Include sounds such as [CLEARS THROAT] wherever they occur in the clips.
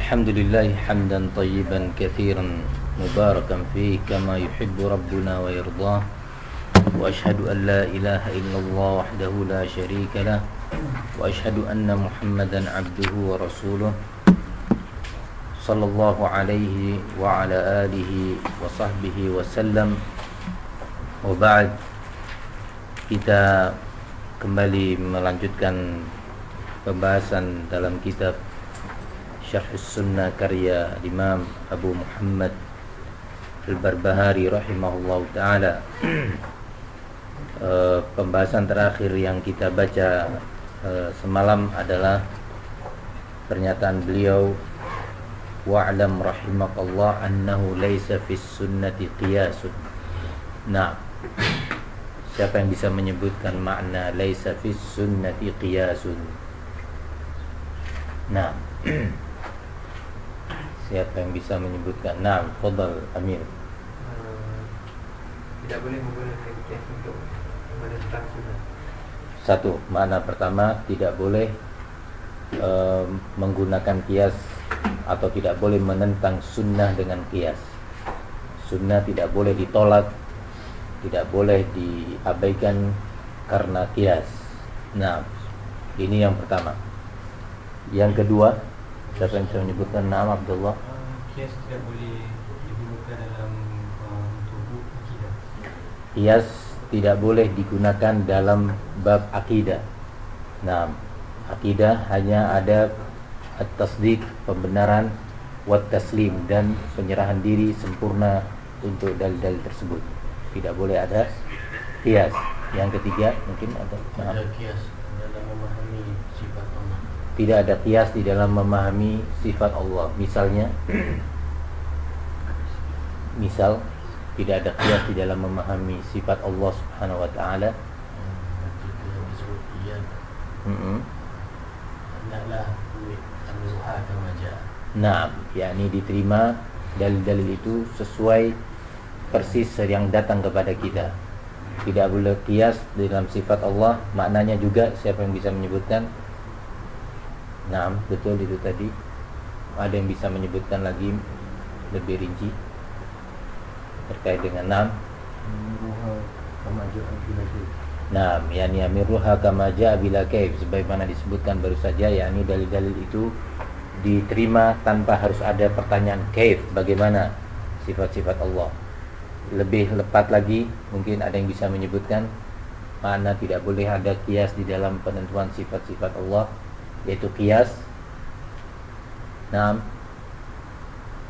الحمد لله حمدا طيبا كثيرا مباركا فيه كما يحب ربنا ويرضاه وأشهد أن لا إله إلا الله وحده لا شريك له وأشهد أن محمدا عبده ورسوله صلى الله عليه وعلى آله وصحبه وسلم وبعد kita kembali melanjutkan pembahasan dalam kitab Syarh Sunnah karya Imam Abu Muhammad Al-Barbahari rahimahullah taala. uh, [CLEARS THROAT] pembahasan terakhir yang kita baca uh, semalam adalah pernyataan beliau wa'lam rahimakallah annahu laisa fis sunnati qiyasun. Nah, siapa yang bisa menyebutkan makna laisa fis sunnati qiyasun? Nah, [CLEARS THROAT] Siapa yang bisa menyebutkan? Nah, Fadal Amir. Uh, tidak boleh menggunakan kias untuk menentang sunnah. Satu, makna pertama tidak boleh uh, menggunakan kias atau tidak boleh menentang sunnah dengan kias. Sunnah tidak boleh ditolak, tidak boleh diabaikan karena kias. Nah, ini yang pertama. Yang kedua, Siapa yang bisa menyebutkan nama Abdullah? Kias tidak boleh digunakan dalam uh, tubuh akidah. Kias tidak boleh digunakan dalam bab akidah. Nah, akidah hanya ada at-tasdiq, pembenaran, wat taslim dan penyerahan diri sempurna untuk dalil-dalil tersebut. Tidak boleh ada kias. Yang ketiga mungkin ada. Ada kias dalam memahami sifat Allah tidak ada kias di dalam memahami sifat Allah. Misalnya, misal tidak ada kias di dalam memahami sifat Allah Subhanahu Wa Taala. Nah, yakni diterima dalil-dalil itu sesuai persis yang datang kepada kita. Tidak boleh kias dalam sifat Allah, maknanya juga siapa yang bisa menyebutkan Nah, betul itu tadi. Ada yang bisa menyebutkan lagi lebih rinci terkait dengan nam. Nah, yani amiruha kama ja'a bila kaif sebagaimana disebutkan baru saja yakni dalil-dalil itu diterima tanpa harus ada pertanyaan kaif bagaimana sifat-sifat Allah. Lebih lepat lagi mungkin ada yang bisa menyebutkan mana tidak boleh ada kias di dalam penentuan sifat-sifat Allah yaitu kias. Naam.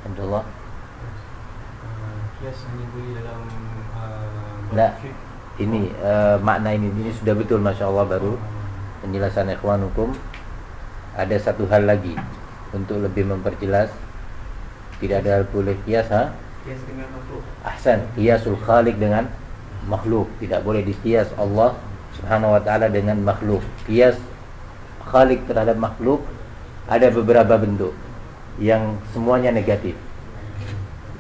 Alhamdulillah. Uh, kias hanya boleh dalam uh, Nah, ini uh, makna ini ini sudah betul masya Allah baru penjelasan ikhwan hukum. Ada satu hal lagi untuk lebih memperjelas tidak ada boleh kias ha? Kias dengan makhluk. Ahsan, kiasul khaliq dengan makhluk. Tidak boleh dikias Allah Subhanahu wa taala dengan makhluk. Kias khalik terhadap makhluk ada beberapa bentuk yang semuanya negatif.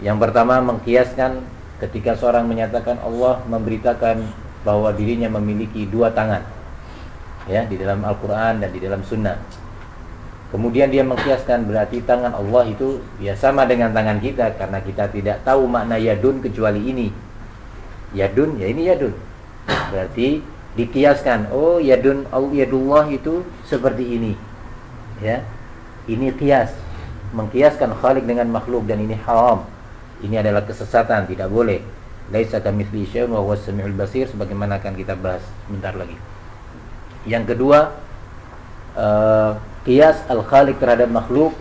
Yang pertama mengkiaskan ketika seorang menyatakan Allah memberitakan bahwa dirinya memiliki dua tangan. Ya, di dalam Al-Qur'an dan di dalam sunnah. Kemudian dia mengkiaskan berarti tangan Allah itu ya sama dengan tangan kita karena kita tidak tahu makna yadun kecuali ini. Yadun ya ini yadun. Berarti dikiaskan. Oh yadun yadullah itu seperti ini. Ya. Ini kias. Mengkiaskan khalik dengan makhluk dan ini haram. Ini adalah kesesatan tidak boleh. Laisa kamitsli syai'un wa huwas samiul basir sebagaimana akan kita bahas sebentar lagi. Yang kedua uh, kias al khalik terhadap makhluk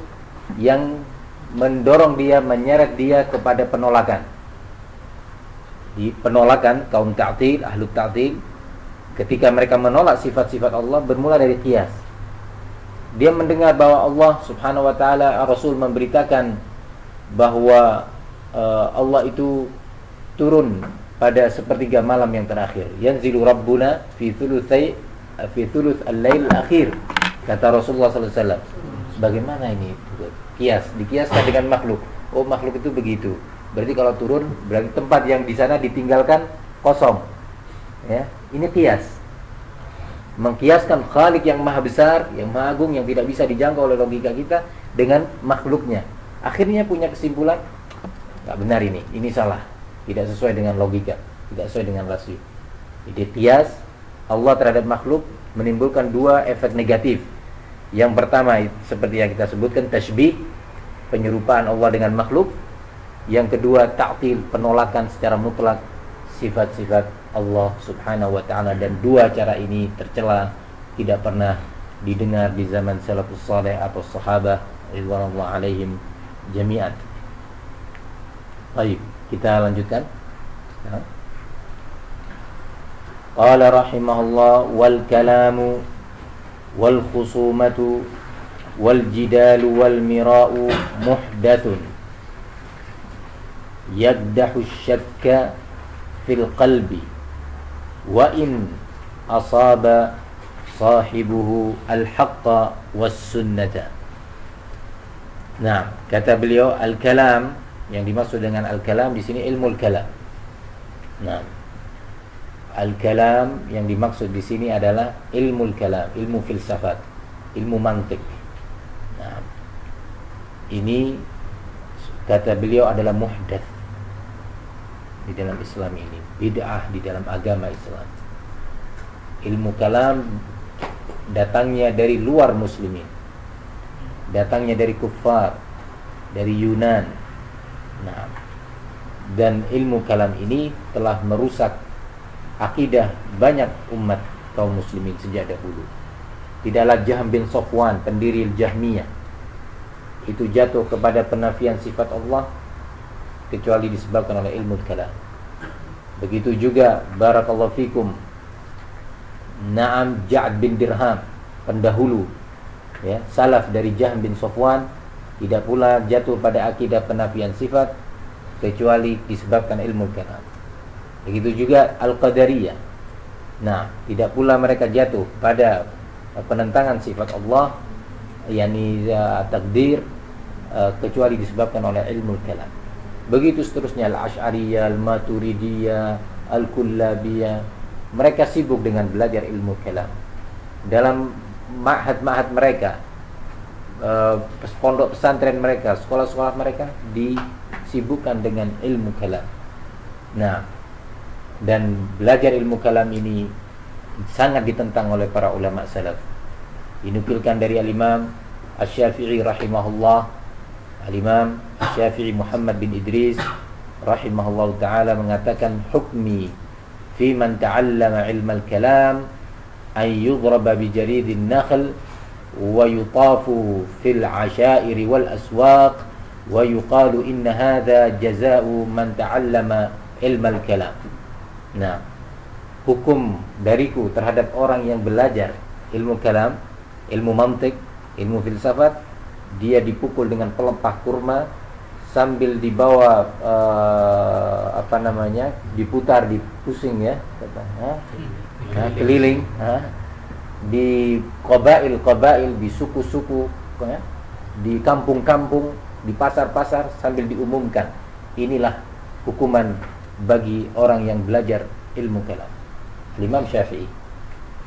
yang mendorong dia menyeret dia kepada penolakan. Di penolakan kaum ta'til ahlu ta'til Ketika mereka menolak sifat-sifat Allah bermula dari kias. Dia mendengar bahwa Allah Subhanahu wa taala Rasul memberitakan bahwa uh, Allah itu turun pada sepertiga malam yang terakhir. Yanzilu Rabbuna fi thulutsai fi thuluts al-lail akhir. Kata Rasulullah sallallahu alaihi wasallam. Bagaimana ini? Kias, dikiaskan dengan makhluk. Oh, makhluk itu begitu. Berarti kalau turun berarti tempat yang di sana ditinggalkan kosong. Ya, ini kias. Mengkiaskan Khalik yang maha besar, yang maha agung, yang tidak bisa dijangkau oleh logika kita dengan makhluknya. Akhirnya punya kesimpulan nggak benar ini, ini salah, tidak sesuai dengan logika, tidak sesuai dengan rasio. Jadi kias Allah terhadap makhluk menimbulkan dua efek negatif. Yang pertama seperti yang kita sebutkan tasbih, penyerupaan Allah dengan makhluk. Yang kedua ta'til, penolakan secara mutlak sifat-sifat Allah Subhanahu wa taala dan dua cara ini tercela tidak pernah didengar di zaman salafus saleh atau sahabat ridwanullah alaihim jami'an. Baik, kita lanjutkan. Qala rahimahullah wal kalamu wal khusumatu wal jidalu wal mira'u muhdathun yaddahu syakka fil qalbi wa in asaba sahibuhu al-haqqa was sunnata. Nah, kata beliau al-kalam yang dimaksud dengan al-kalam di sini ilmu al-kalam. Nah, al-kalam yang dimaksud di sini adalah ilmu al-kalam, ilmu filsafat, ilmu mantik. Nah, ini kata beliau adalah muhdats di dalam Islam ini, bid'ah di dalam agama Islam. Ilmu kalam datangnya dari luar muslimin. Datangnya dari kufar, dari Yunan. Nah, dan ilmu kalam ini telah merusak akidah banyak umat kaum muslimin sejak dahulu. Tidaklah Jahm bin Sofwan, pendiri Jahmiyah, itu jatuh kepada penafian sifat Allah kecuali disebabkan oleh ilmu kalam. Begitu juga barakallahu fikum Naam Ja'ad bin Dirham pendahulu ya, salaf dari Jahm bin Sofwan tidak pula jatuh pada akidah penafian sifat kecuali disebabkan ilmu kalam. Begitu juga Al-Qadariyah. Nah, tidak pula mereka jatuh pada penentangan sifat Allah yakni uh, takdir uh, kecuali disebabkan oleh ilmu kalam. Begitu seterusnya Al-Asy'ariyah, Al-Maturidiyah, Al-Kullabiyah. Mereka sibuk dengan belajar ilmu kalam. Dalam ma'had-ma'had mereka, uh, pondok pesantren mereka, sekolah-sekolah mereka disibukkan dengan ilmu kalam. Nah, dan belajar ilmu kalam ini sangat ditentang oleh para ulama salaf. Dinukilkan dari Al-Imam Asy-Syafi'i rahimahullah Al-Imam Syafi'i Muhammad bin Idris rahimahullah taala mengatakan hukmi fi man ta'allama ilma al-kalam ay yudraba bi jaridin nakhl wa yutafu fil ashair wal aswaq wa yuqalu inna hadha jazaa'u man ta'allama al-kalam. Nah, hukum dariku terhadap orang yang belajar ilmu kalam, ilmu mantik, ilmu filsafat dia dipukul dengan pelepah kurma sambil dibawa uh, apa namanya diputar dipusing ya ha? Ha? keliling ha? di kobail kobail di suku-suku ya? di kampung-kampung di pasar-pasar sambil diumumkan inilah hukuman bagi orang yang belajar ilmu kalam Imam Syafi'i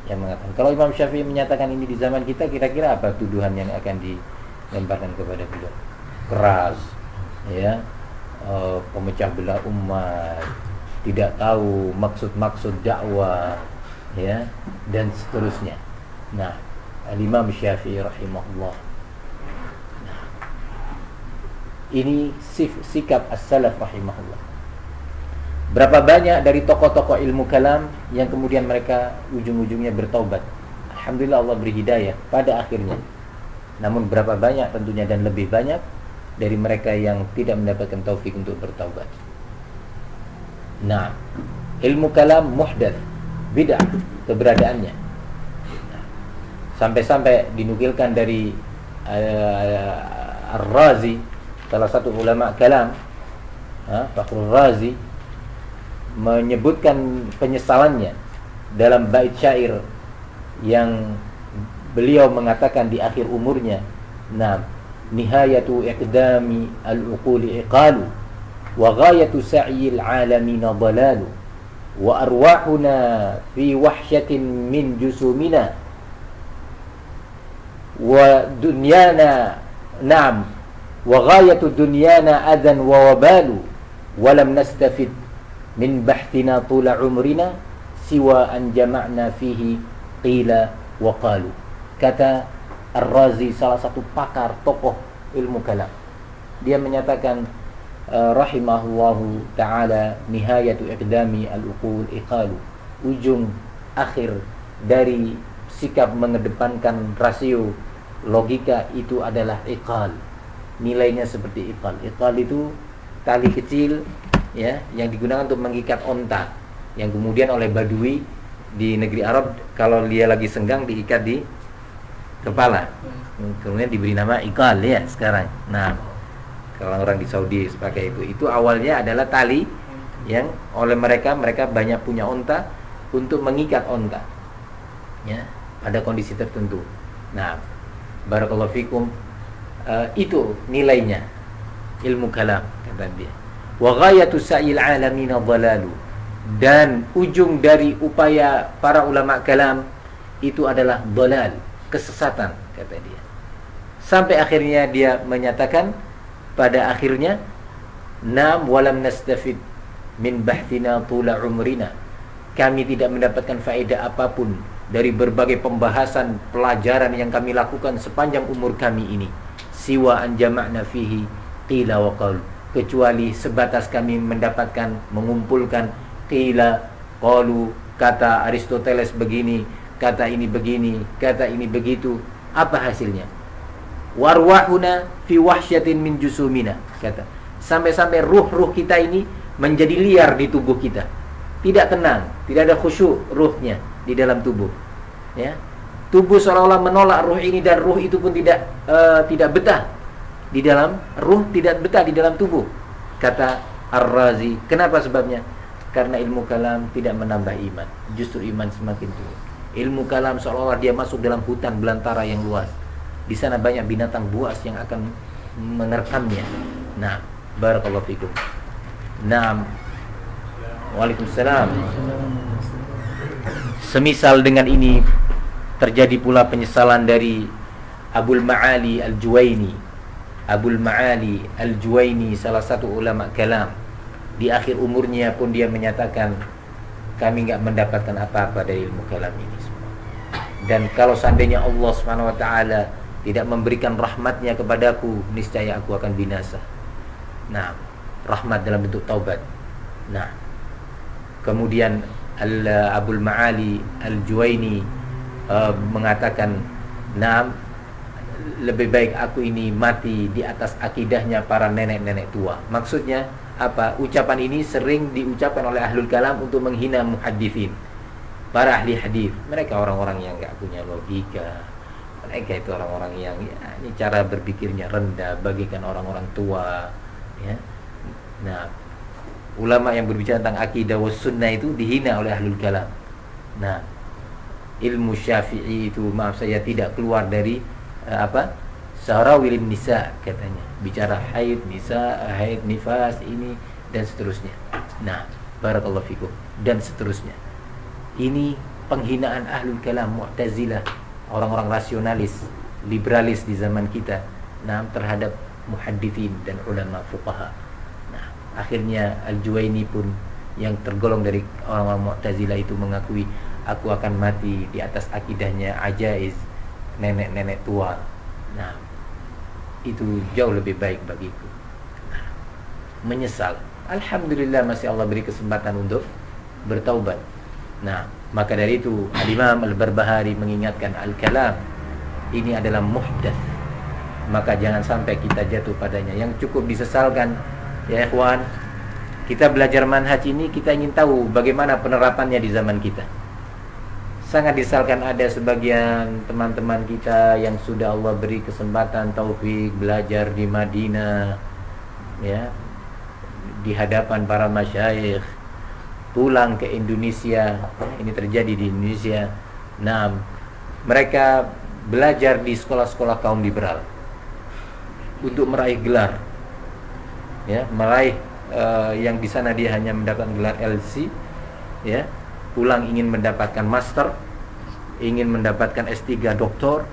yang mengatakan kalau Imam Syafi'i menyatakan ini di zaman kita kira-kira apa tuduhan yang akan di lemparkan kepada beliau. Keras ya. E, pemecah belah umat tidak tahu maksud-maksud dakwah ya dan seterusnya. Nah Imam Syafi'i rahimahullah. Nah, ini sif, sikap as-salaf rahimahullah. Berapa banyak dari tokoh-tokoh ilmu kalam yang kemudian mereka ujung-ujungnya bertaubat? Alhamdulillah Allah beri hidayah pada akhirnya namun berapa banyak tentunya dan lebih banyak dari mereka yang tidak mendapatkan taufik untuk bertaubat. Nah, ilmu kalam muhdats, bid'ah keberadaannya. Sampai-sampai dinukilkan dari uh, Ar-Razi, salah satu ulama kalam, uh, Razi menyebutkan penyesalannya dalam bait syair yang beliau mengatakan di akhir umurnya nah nihayatu iqdami al-uquli iqalu wa ghayatu sa'yi al-alamin dalalu wa arwahuna fi wahsyatin min jusumina wa dunyana Naam. Wa ghayatu dunyana adan wa wabalu wa lam nastafid min bahtina tula umrina siwa an jama'na fihi qila wa qalu. Kata Ar-Razi salah satu pakar tokoh ilmu kalam. Dia menyatakan uh, rahimahullahu taala nihayatu iqdami al-uqul iqalu. Ujung akhir dari sikap mengedepankan rasio logika itu adalah iqal. Nilainya seperti iqal. Iqal itu tali kecil ya yang digunakan untuk mengikat onta yang kemudian oleh badui di negeri Arab kalau dia lagi senggang diikat di kepala. Kemudian diberi nama iqal ya sekarang. Nah, kalau orang di Saudi pakai itu. Itu awalnya adalah tali yang oleh mereka mereka banyak punya onta untuk mengikat onta. Ya, pada kondisi tertentu. Nah, barakallahu fikum uh, itu nilainya ilmu kalam kata dia. Wa ghayatu sa'il alamin dhalalu. Dan ujung dari upaya para ulama kalam itu adalah dalal, kesesatan kata dia. Sampai akhirnya dia menyatakan pada akhirnya nam walam nastafid min bahtina tula umrina. Kami tidak mendapatkan faedah apa pun dari berbagai pembahasan pelajaran yang kami lakukan sepanjang umur kami ini siwa an jama'na fihi qila wa qaul kecuali sebatas kami mendapatkan mengumpulkan qila qalu kata Aristoteles begini kata ini begini kata ini begitu. Apa hasilnya? Warwahuna fi wahsyatin min jusumina kata. Sampai-sampai ruh-ruh kita ini menjadi liar di tubuh kita. Tidak tenang tidak ada khusyuk ruhnya di dalam tubuh. Ya. Tubuh seolah-olah menolak ruh ini dan ruh itu pun tidak uh, tidak betah di dalam ruh tidak betah di dalam tubuh kata Ar-Razi. Kenapa sebabnya? Karena ilmu kalam tidak menambah iman. Justru iman semakin turun ilmu kalam seolah-olah dia masuk dalam hutan belantara yang luas. Di sana banyak binatang buas yang akan menerkamnya. Nah barakallahu fikum. Nah Waalaikumsalam. Semisal dengan ini terjadi pula penyesalan dari Abul Ma'ali Al-Juwaini. Abul Ma'ali Al-Juwaini salah satu ulama kalam. Di akhir umurnya pun dia menyatakan kami nggak mendapatkan apa-apa dari ilmu kalam ini semua. Dan kalau seandainya Allah Subhanahu wa taala tidak memberikan rahmatnya kepadaku, niscaya aku akan binasa. Nah, rahmat dalam bentuk taubat. Nah, kemudian Al Abul Maali Al Juwaini uh, mengatakan nam lebih baik aku ini mati di atas akidahnya para nenek-nenek tua. Maksudnya apa? Ucapan ini sering diucapkan oleh ahlul kalam untuk menghina muhadithin. Para ahli hadis, mereka orang-orang yang enggak punya logika. Mereka itu orang-orang yang ya, ini cara berpikirnya rendah bagikan orang-orang tua, ya. Nah, ulama yang berbicara tentang akidah was sunnah itu dihina oleh ahlul kalam. Nah, ilmu syafi'i itu maaf saya tidak keluar dari uh, apa? Sahrawil nisa katanya. Bicara haid, nisa, haid, nifas ini dan seterusnya. Nah, barakallahu fikum dan seterusnya. Ini penghinaan ahlul kalam Mu'tazilah, orang-orang rasionalis, liberalis di zaman kita. Nah, terhadap muhaddithin dan ulama fuqaha akhirnya Al-Juwaini pun yang tergolong dari orang-orang Mu'tazilah itu mengakui aku akan mati di atas akidahnya ajaiz nenek-nenek tua. Nah, itu jauh lebih baik bagiku. Menyesal. Alhamdulillah masih Allah beri kesempatan untuk bertaubat. Nah, maka dari itu Al-Imam Al-Barbahari mengingatkan Al-Kalam ini adalah muhdath. Maka jangan sampai kita jatuh padanya. Yang cukup disesalkan Ya ikhwan, kita belajar manhaj ini kita ingin tahu bagaimana penerapannya di zaman kita. Sangat disalkan ada sebagian teman-teman kita yang sudah Allah beri kesempatan taufik belajar di Madinah ya di hadapan para masyayikh pulang ke Indonesia. Ini terjadi di Indonesia. Nah mereka belajar di sekolah-sekolah kaum liberal untuk meraih gelar. Ya meraih uh, yang di sana dia hanya mendapatkan gelar LC ya pulang ingin mendapatkan master ingin mendapatkan S3 doktor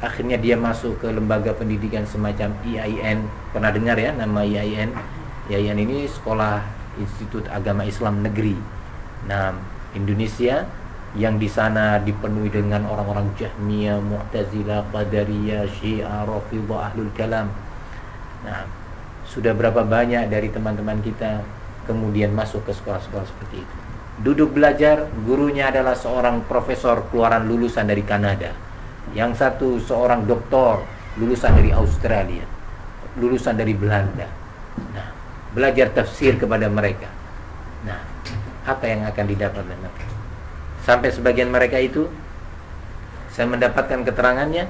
akhirnya dia masuk ke lembaga pendidikan semacam IAIN pernah dengar ya nama IAIN IAIN ini sekolah Institut Agama Islam Negeri nah Indonesia yang di sana dipenuhi dengan orang-orang Jahmiyah, Mu'tazilah, Qadariyah, Syiah, Rafidhah, Ahlul Kalam. Nah, sudah berapa banyak dari teman-teman kita kemudian masuk ke sekolah-sekolah seperti itu. Duduk belajar, gurunya adalah seorang profesor keluaran lulusan dari Kanada. Yang satu seorang doktor lulusan dari Australia, lulusan dari Belanda. Nah, belajar tafsir kepada mereka. Nah, apa yang akan didapat mereka? Sampai sebagian mereka itu saya mendapatkan keterangannya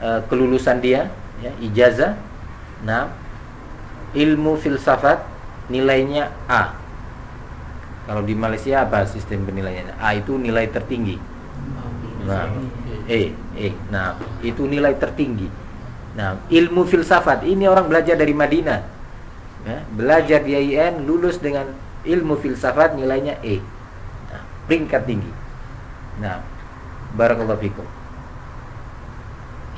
uh, kelulusan dia ya, ijazah. Nah, ilmu filsafat nilainya A. Kalau di Malaysia apa sistem penilaiannya? A itu nilai tertinggi. Nah, E, E. Nah, itu nilai tertinggi. Nah, ilmu filsafat ini orang belajar dari Madinah. Ya, belajar di IAIN lulus dengan ilmu filsafat nilainya E. Nah, peringkat tinggi. Nah, barakallahu fikum.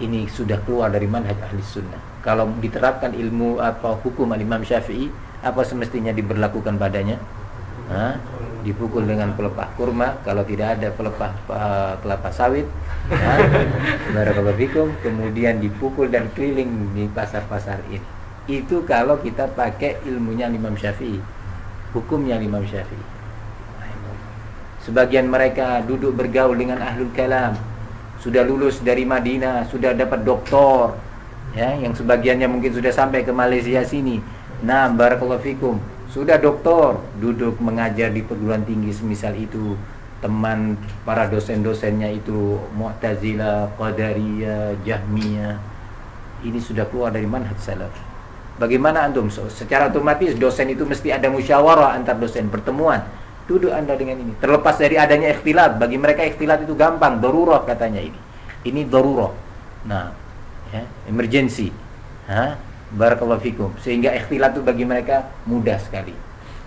Ini sudah keluar dari manhaj ahli sunnah. Kalau diterapkan ilmu apa hukum al-Imam Syafi'i, apa semestinya diberlakukan padanya? Hah? Dipukul dengan pelepah kurma, kalau tidak ada pelepah uh, kelapa sawit, fikum, kemudian dipukul dan keliling di pasar-pasar ini. Itu kalau kita pakai ilmunya Imam Syafi'i, hukumnya Imam Syafi'i. Sebagian mereka duduk bergaul dengan ahlul kalam. Sudah lulus dari Madinah, sudah dapat doktor. Ya, yang sebagiannya mungkin sudah sampai ke Malaysia sini. Nah, barakallahu fikum. Sudah doktor, duduk mengajar di perguruan tinggi semisal itu. Teman para dosen-dosennya itu Mu'tazilah, Qadariyah, Jahmiyah. Ini sudah keluar dari manhaj salaf. Bagaimana antum? So, secara otomatis dosen itu mesti ada musyawarah antar dosen, pertemuan. Duduk anda dengan ini. Terlepas dari adanya ikhtilat bagi mereka ikhtilat itu gampang. Darurat katanya ini. Ini darurat nah ya emergency. Ha barakallahu fikum. Sehingga ikhtilat itu bagi mereka mudah sekali.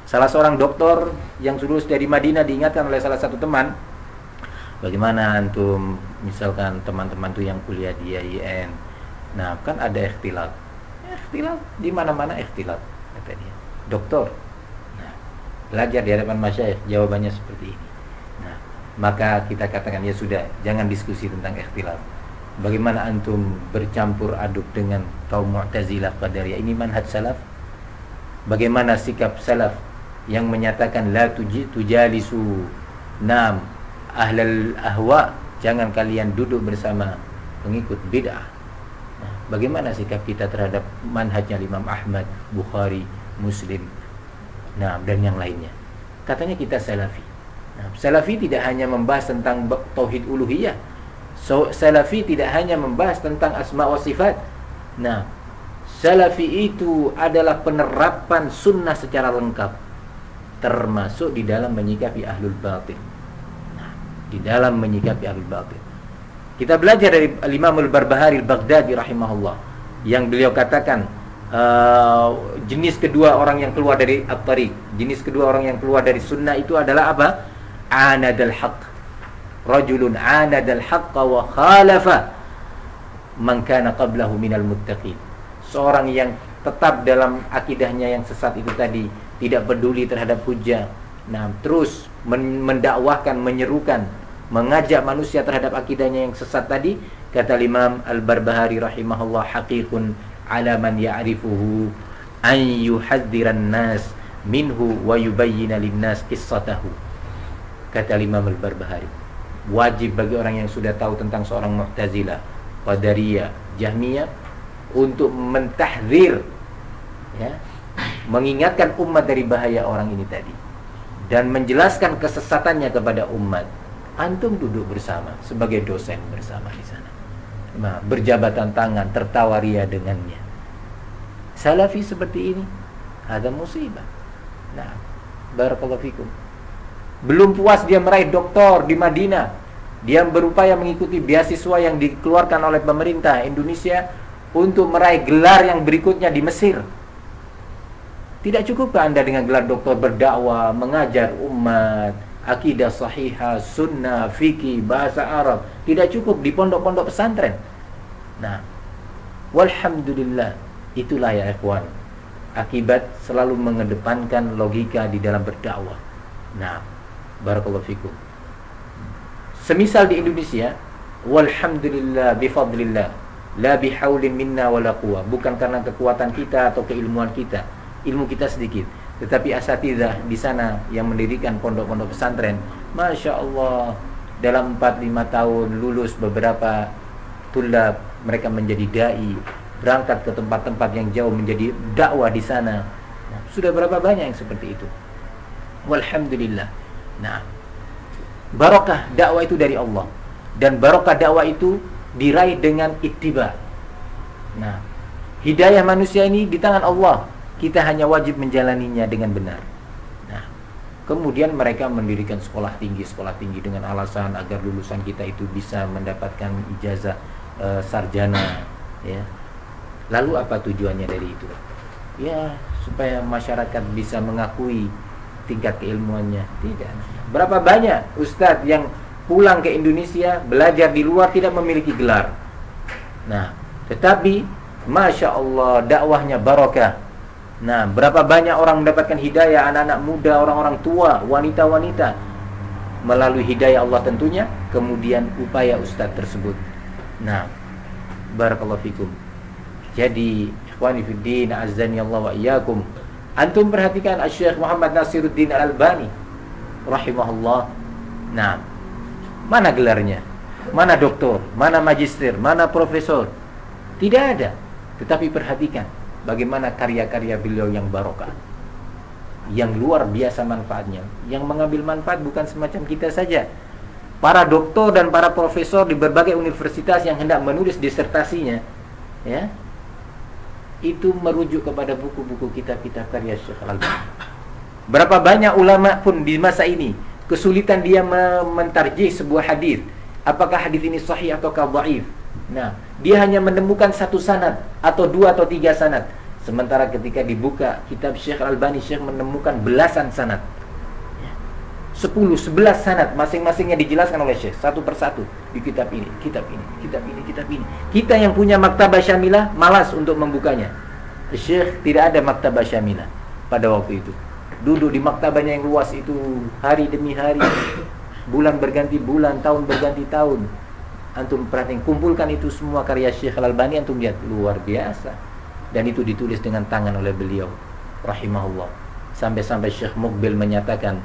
Salah seorang dokter yang lulus dari Madinah diingatkan oleh salah satu teman bagaimana antum? Misalkan teman-teman tuh yang kuliah di IAIN nah kan ada ikhtilat. Ikhtilat? Di mana-mana ikhtilat kata dia. Dokter belajar di hadapan masyayikh jawabannya seperti ini. Nah maka kita katakan ya sudah jangan diskusi tentang ikhtilaf bagaimana antum bercampur aduk dengan kaum mu'tazilah qadariyah ini manhaj salaf bagaimana sikap salaf yang menyatakan la tuji tujalisu nam ahlal ahwa jangan kalian duduk bersama pengikut bid'ah nah, bagaimana sikap kita terhadap manhajnya Imam Ahmad Bukhari Muslim Nah, dan yang lainnya. Katanya kita salafi. Nah, salafi tidak hanya membahas tentang tauhid uluhiyah. So, salafi tidak hanya membahas tentang asma wa sifat. Nah, salafi itu adalah penerapan sunnah secara lengkap. Termasuk di dalam menyikapi ahlul batin. Nah, di dalam menyikapi ahlul batin. Kita belajar dari Imam Al-Barbahari Al-Baghdadi rahimahullah yang beliau katakan uh, jenis kedua orang yang keluar dari at-tariq jenis kedua orang yang keluar dari sunnah itu adalah apa anadal haq rajulun anadal haqqa wa khalafa man kana qablahu minal muttaqin. Seorang yang tetap dalam akidahnya yang sesat itu tadi tidak peduli terhadap hujah. Nah terus mendakwahkan menyerukan mengajak manusia terhadap akidahnya yang sesat tadi kata Imam Al-Barbahari rahimahullah haqiqun ala man ya'rifuhu an yuhadziran nas minhu wa yubayyina linnas qissatahu kata Imam Al-Barbahari wajib bagi orang yang sudah tahu tentang seorang Mu'tazilah Qadariyah Jahmiyah untuk mentahzir ya mengingatkan umat dari bahaya orang ini tadi dan menjelaskan kesesatannya kepada umat. Antum duduk bersama sebagai dosen bersama di sana. Nah, berjabatan tangan tertawa ria dengannya. Salafi seperti ini ada musibah. Nah barakallahu fikum belum puas dia meraih doktor di Madinah dia berupaya mengikuti beasiswa yang dikeluarkan oleh pemerintah Indonesia untuk meraih gelar yang berikutnya di Mesir tidak cukup anda dengan gelar doktor berdakwah mengajar umat akidah sahihah, sunnah, fikih, bahasa Arab. Tidak cukup di pondok-pondok pesantren. Nah, walhamdulillah itulah ya ikhwan akibat selalu mengedepankan logika di dalam berdakwah. Nah, barakallahu fikum. Semisal di Indonesia, walhamdulillah bifadlillah, la bihaulin minna wala quwwah, bukan karena kekuatan kita atau keilmuan kita. Ilmu kita sedikit, tetapi asatidzah di sana yang mendirikan pondok-pondok pesantren, Masya Allah dalam 4-5 tahun lulus beberapa tulab mereka menjadi dai berangkat ke tempat-tempat yang jauh menjadi dakwah di sana sudah berapa banyak yang seperti itu walhamdulillah nah barokah dakwah itu dari Allah dan barokah dakwah itu diraih dengan ittiba nah hidayah manusia ini di tangan Allah kita hanya wajib menjalaninya dengan benar Kemudian mereka mendirikan sekolah tinggi, sekolah tinggi dengan alasan agar lulusan kita itu bisa mendapatkan ijazah e, sarjana, ya. Lalu apa tujuannya dari itu? Ya, supaya masyarakat bisa mengakui tingkat keilmuannya. Tidak. Berapa banyak ustadz yang pulang ke Indonesia belajar di luar tidak memiliki gelar. Nah, tetapi masya Allah dakwahnya barokah Nah, berapa banyak orang mendapatkan hidayah anak-anak muda, orang-orang tua, wanita-wanita melalui hidayah Allah tentunya, kemudian upaya ustaz tersebut. Nah, barakallahu fikum. Jadi, ikhwani fiddin, azzani Allah wa iyyakum. Antum perhatikan Syekh Muhammad Nasiruddin Al-Albani rahimahullah. Nah, mana gelarnya? Mana doktor? Mana magister? Mana profesor? Tidak ada. Tetapi perhatikan bagaimana karya-karya beliau yang barokah yang luar biasa manfaatnya yang mengambil manfaat bukan semacam kita saja para doktor dan para profesor di berbagai universitas yang hendak menulis disertasinya ya itu merujuk kepada buku-buku kitab-kitab karya Syekh Al-Albani berapa banyak ulama pun di masa ini kesulitan dia mentarjih sebuah hadis apakah hadis ini sahih atau dhaif nah dia hanya menemukan satu sanad atau dua atau tiga sanad. Sementara ketika dibuka kitab Syekh Al-Albani, Syekh menemukan belasan sanad. Sepuluh, sebelas sanad masing-masingnya dijelaskan oleh Syekh satu persatu di kitab ini, kitab ini, kitab ini, kitab ini. Kita yang punya maktabah syamilah malas untuk membukanya. Syekh tidak ada maktabah syamilah pada waktu itu. Duduk di maktabahnya yang luas itu hari demi hari, [COUGHS] bulan berganti bulan, tahun berganti tahun antum perhatiin kumpulkan itu semua karya Syekh Al-Albani antum lihat luar biasa dan itu ditulis dengan tangan oleh beliau rahimahullah sampai-sampai Syekh Mukbil menyatakan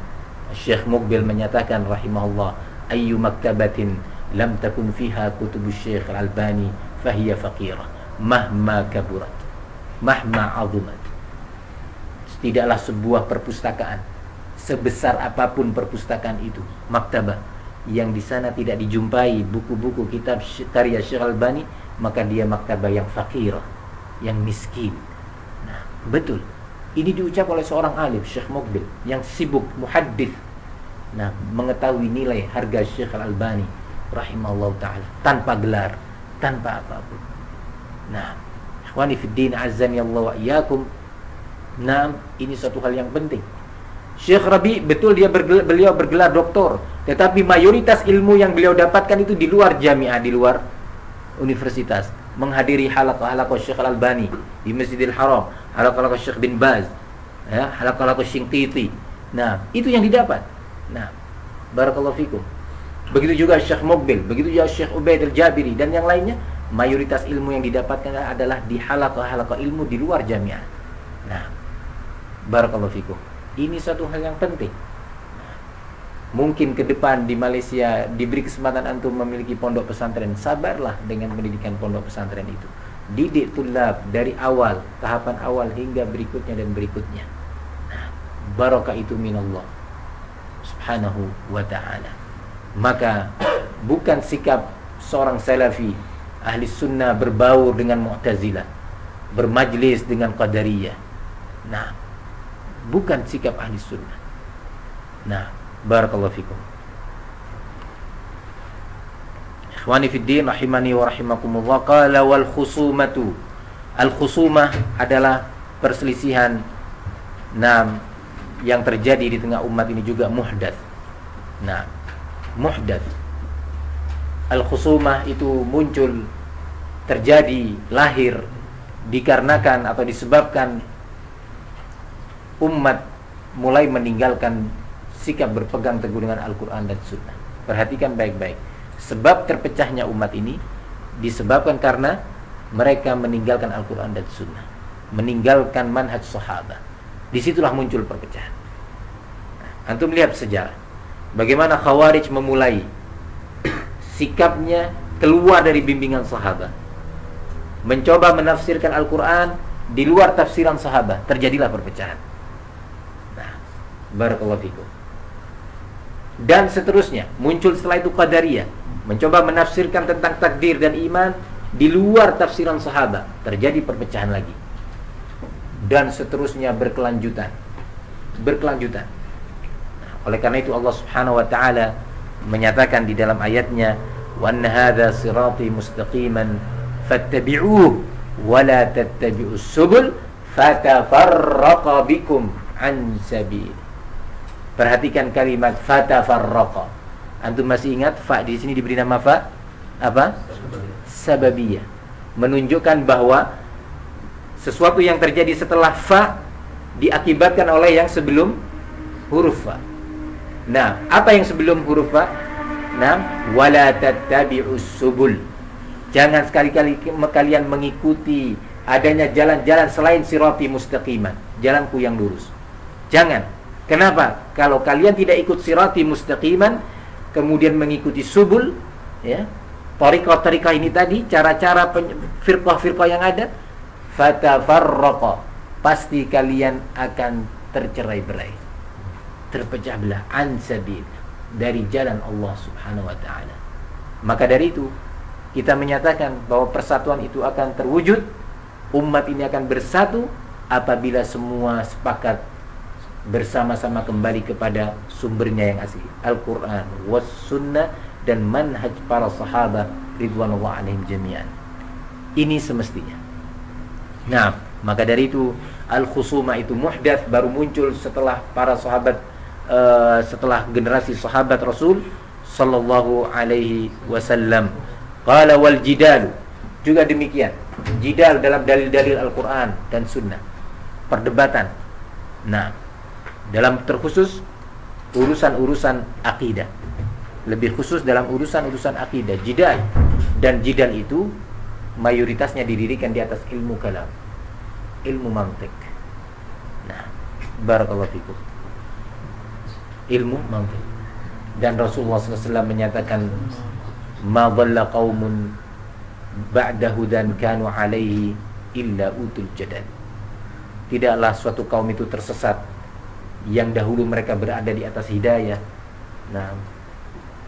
Syekh Mukbil menyatakan rahimahullah ayyu maktabatin lam takun fiha kutubus Syekh Al-Albani fahiya faqira mahma kaburat mahma azumat. Tidaklah sebuah perpustakaan sebesar apa pun perpustakaan itu maktabah yang di sana tidak dijumpai buku-buku kitab karya Syekh Al-Bani maka dia maktabah yang fakir yang miskin. Nah betul ini diucap oleh seorang alim Syekh Mukbil yang sibuk muhaddith nah mengetahui nilai harga Syekh Al-Albani rahimahullah taala tanpa gelar tanpa apa pun. Nah ikhwani fiddin azan ya Allah wa nah ini satu hal yang penting. Syekh Rabi betul dia bergelar, beliau bergelar doktor, tetapi mayoritas ilmu yang beliau dapatkan itu di luar jamiah, di luar universitas. Menghadiri halaqah-halaqah Syekh Al-Albani di Masjidil Haram, halaqah-halaqah Syekh bin Baz, ya, halaqah-halaqah Syinqiti. Nah, itu yang didapat. Nah, barakallahu fikum. Begitu juga Syekh Mukbil, begitu juga Syekh Ubaid Al-Jabiri dan yang lainnya, mayoritas ilmu yang didapatkan adalah di halaqah-halaqah ilmu di luar jamiah. Nah, barakallahu fikum. Ini satu hal yang penting. Mungkin ke depan di Malaysia diberi kesempatan antum memiliki pondok pesantren, sabarlah dengan pendidikan pondok pesantren itu. Didik tulab dari awal, tahapan awal hingga berikutnya dan berikutnya. Nah, barokah itu minallah subhanahu wa ta'ala. Maka bukan sikap seorang salafi ahli sunnah berbaur dengan mu'tazilah bermajlis dengan qadariyah nah bukan sikap ahli sunnah. Nah, barakallahu fikum. Ikhwani fid din rahimani wa rahimakumullah qala wal khusumatu. Al khusumah adalah perselisihan nam yang terjadi di tengah umat ini juga muhdats. Nah, muhdats. Al khusumah itu muncul terjadi lahir dikarenakan atau disebabkan umat mulai meninggalkan sikap berpegang teguh dengan Al-Quran dan Sunnah. Perhatikan baik-baik. Sebab terpecahnya umat ini disebabkan karena mereka meninggalkan Al-Quran dan Sunnah. Meninggalkan manhaj sahabat. Di situlah muncul perpecahan. Antum lihat sejarah. Bagaimana Khawarij memulai [CLEARS THROAT] sikapnya keluar dari bimbingan sahabat. Mencoba menafsirkan Al-Quran di luar tafsiran sahabat. Terjadilah perpecahan. Nah, barakallahu fikum dan seterusnya. Muncul setelah itu Qadariyah, mencoba menafsirkan tentang takdir dan iman di luar tafsiran sahabat. Terjadi perpecahan lagi. Dan seterusnya berkelanjutan. Berkelanjutan. Nah, oleh karena itu Allah Subhanahu wa taala menyatakan di dalam ayatnya, "Wa anna hadza sirati mustaqiman fattabi'uhu wa la tattabi'us subul fatafarraqa bikum an sabili." Perhatikan kalimat fatafarraqa. Antum masih ingat fa di sini diberi nama fa apa? Sababiyah. Menunjukkan bahwa sesuatu yang terjadi setelah fa diakibatkan oleh yang sebelum huruf fa. Nah, apa yang sebelum huruf fa? Nah, wala tattabi'us subul. Jangan sekali-kali kalian mengikuti adanya jalan-jalan selain sirati mustaqiman, jalanku yang lurus. Jangan. Kenapa? Kalau kalian tidak ikut sirati mustaqiman, kemudian mengikuti subul, ya, tariqah-tariqah ini tadi, cara-cara firqah-firqah yang ada, fatafarraqa. Pasti kalian akan tercerai-berai. Terpecah belah an sabil dari jalan Allah Subhanahu wa taala. Maka dari itu kita menyatakan bahwa persatuan itu akan terwujud, umat ini akan bersatu apabila semua sepakat bersama-sama kembali kepada sumbernya yang asli, Al-Qur'an was sunnah dan manhaj para sahabat ridwanullah alaihim jami'an. Ini semestinya. Nah, maka dari itu al-khusuma itu muhdats baru muncul setelah para sahabat uh, setelah generasi sahabat Rasul sallallahu alaihi wasallam. Qala wal jidal juga demikian. Jidal dalam dalil-dalil Al-Qur'an dan sunnah. Perdebatan. Nah, dalam terkhusus urusan-urusan akidah. Lebih khusus dalam urusan-urusan akidah, jidal. Dan jidal itu mayoritasnya didirikan di atas ilmu kalam. Ilmu mantik. Nah, barakallahu fikum ilmu mantik. Dan Rasulullah SAW menyatakan ma dhalla qaumun ba'da hudan kanu alaihi illa utul jadal. Tidaklah suatu kaum itu tersesat yang dahulu mereka berada di atas hidayah. Nah,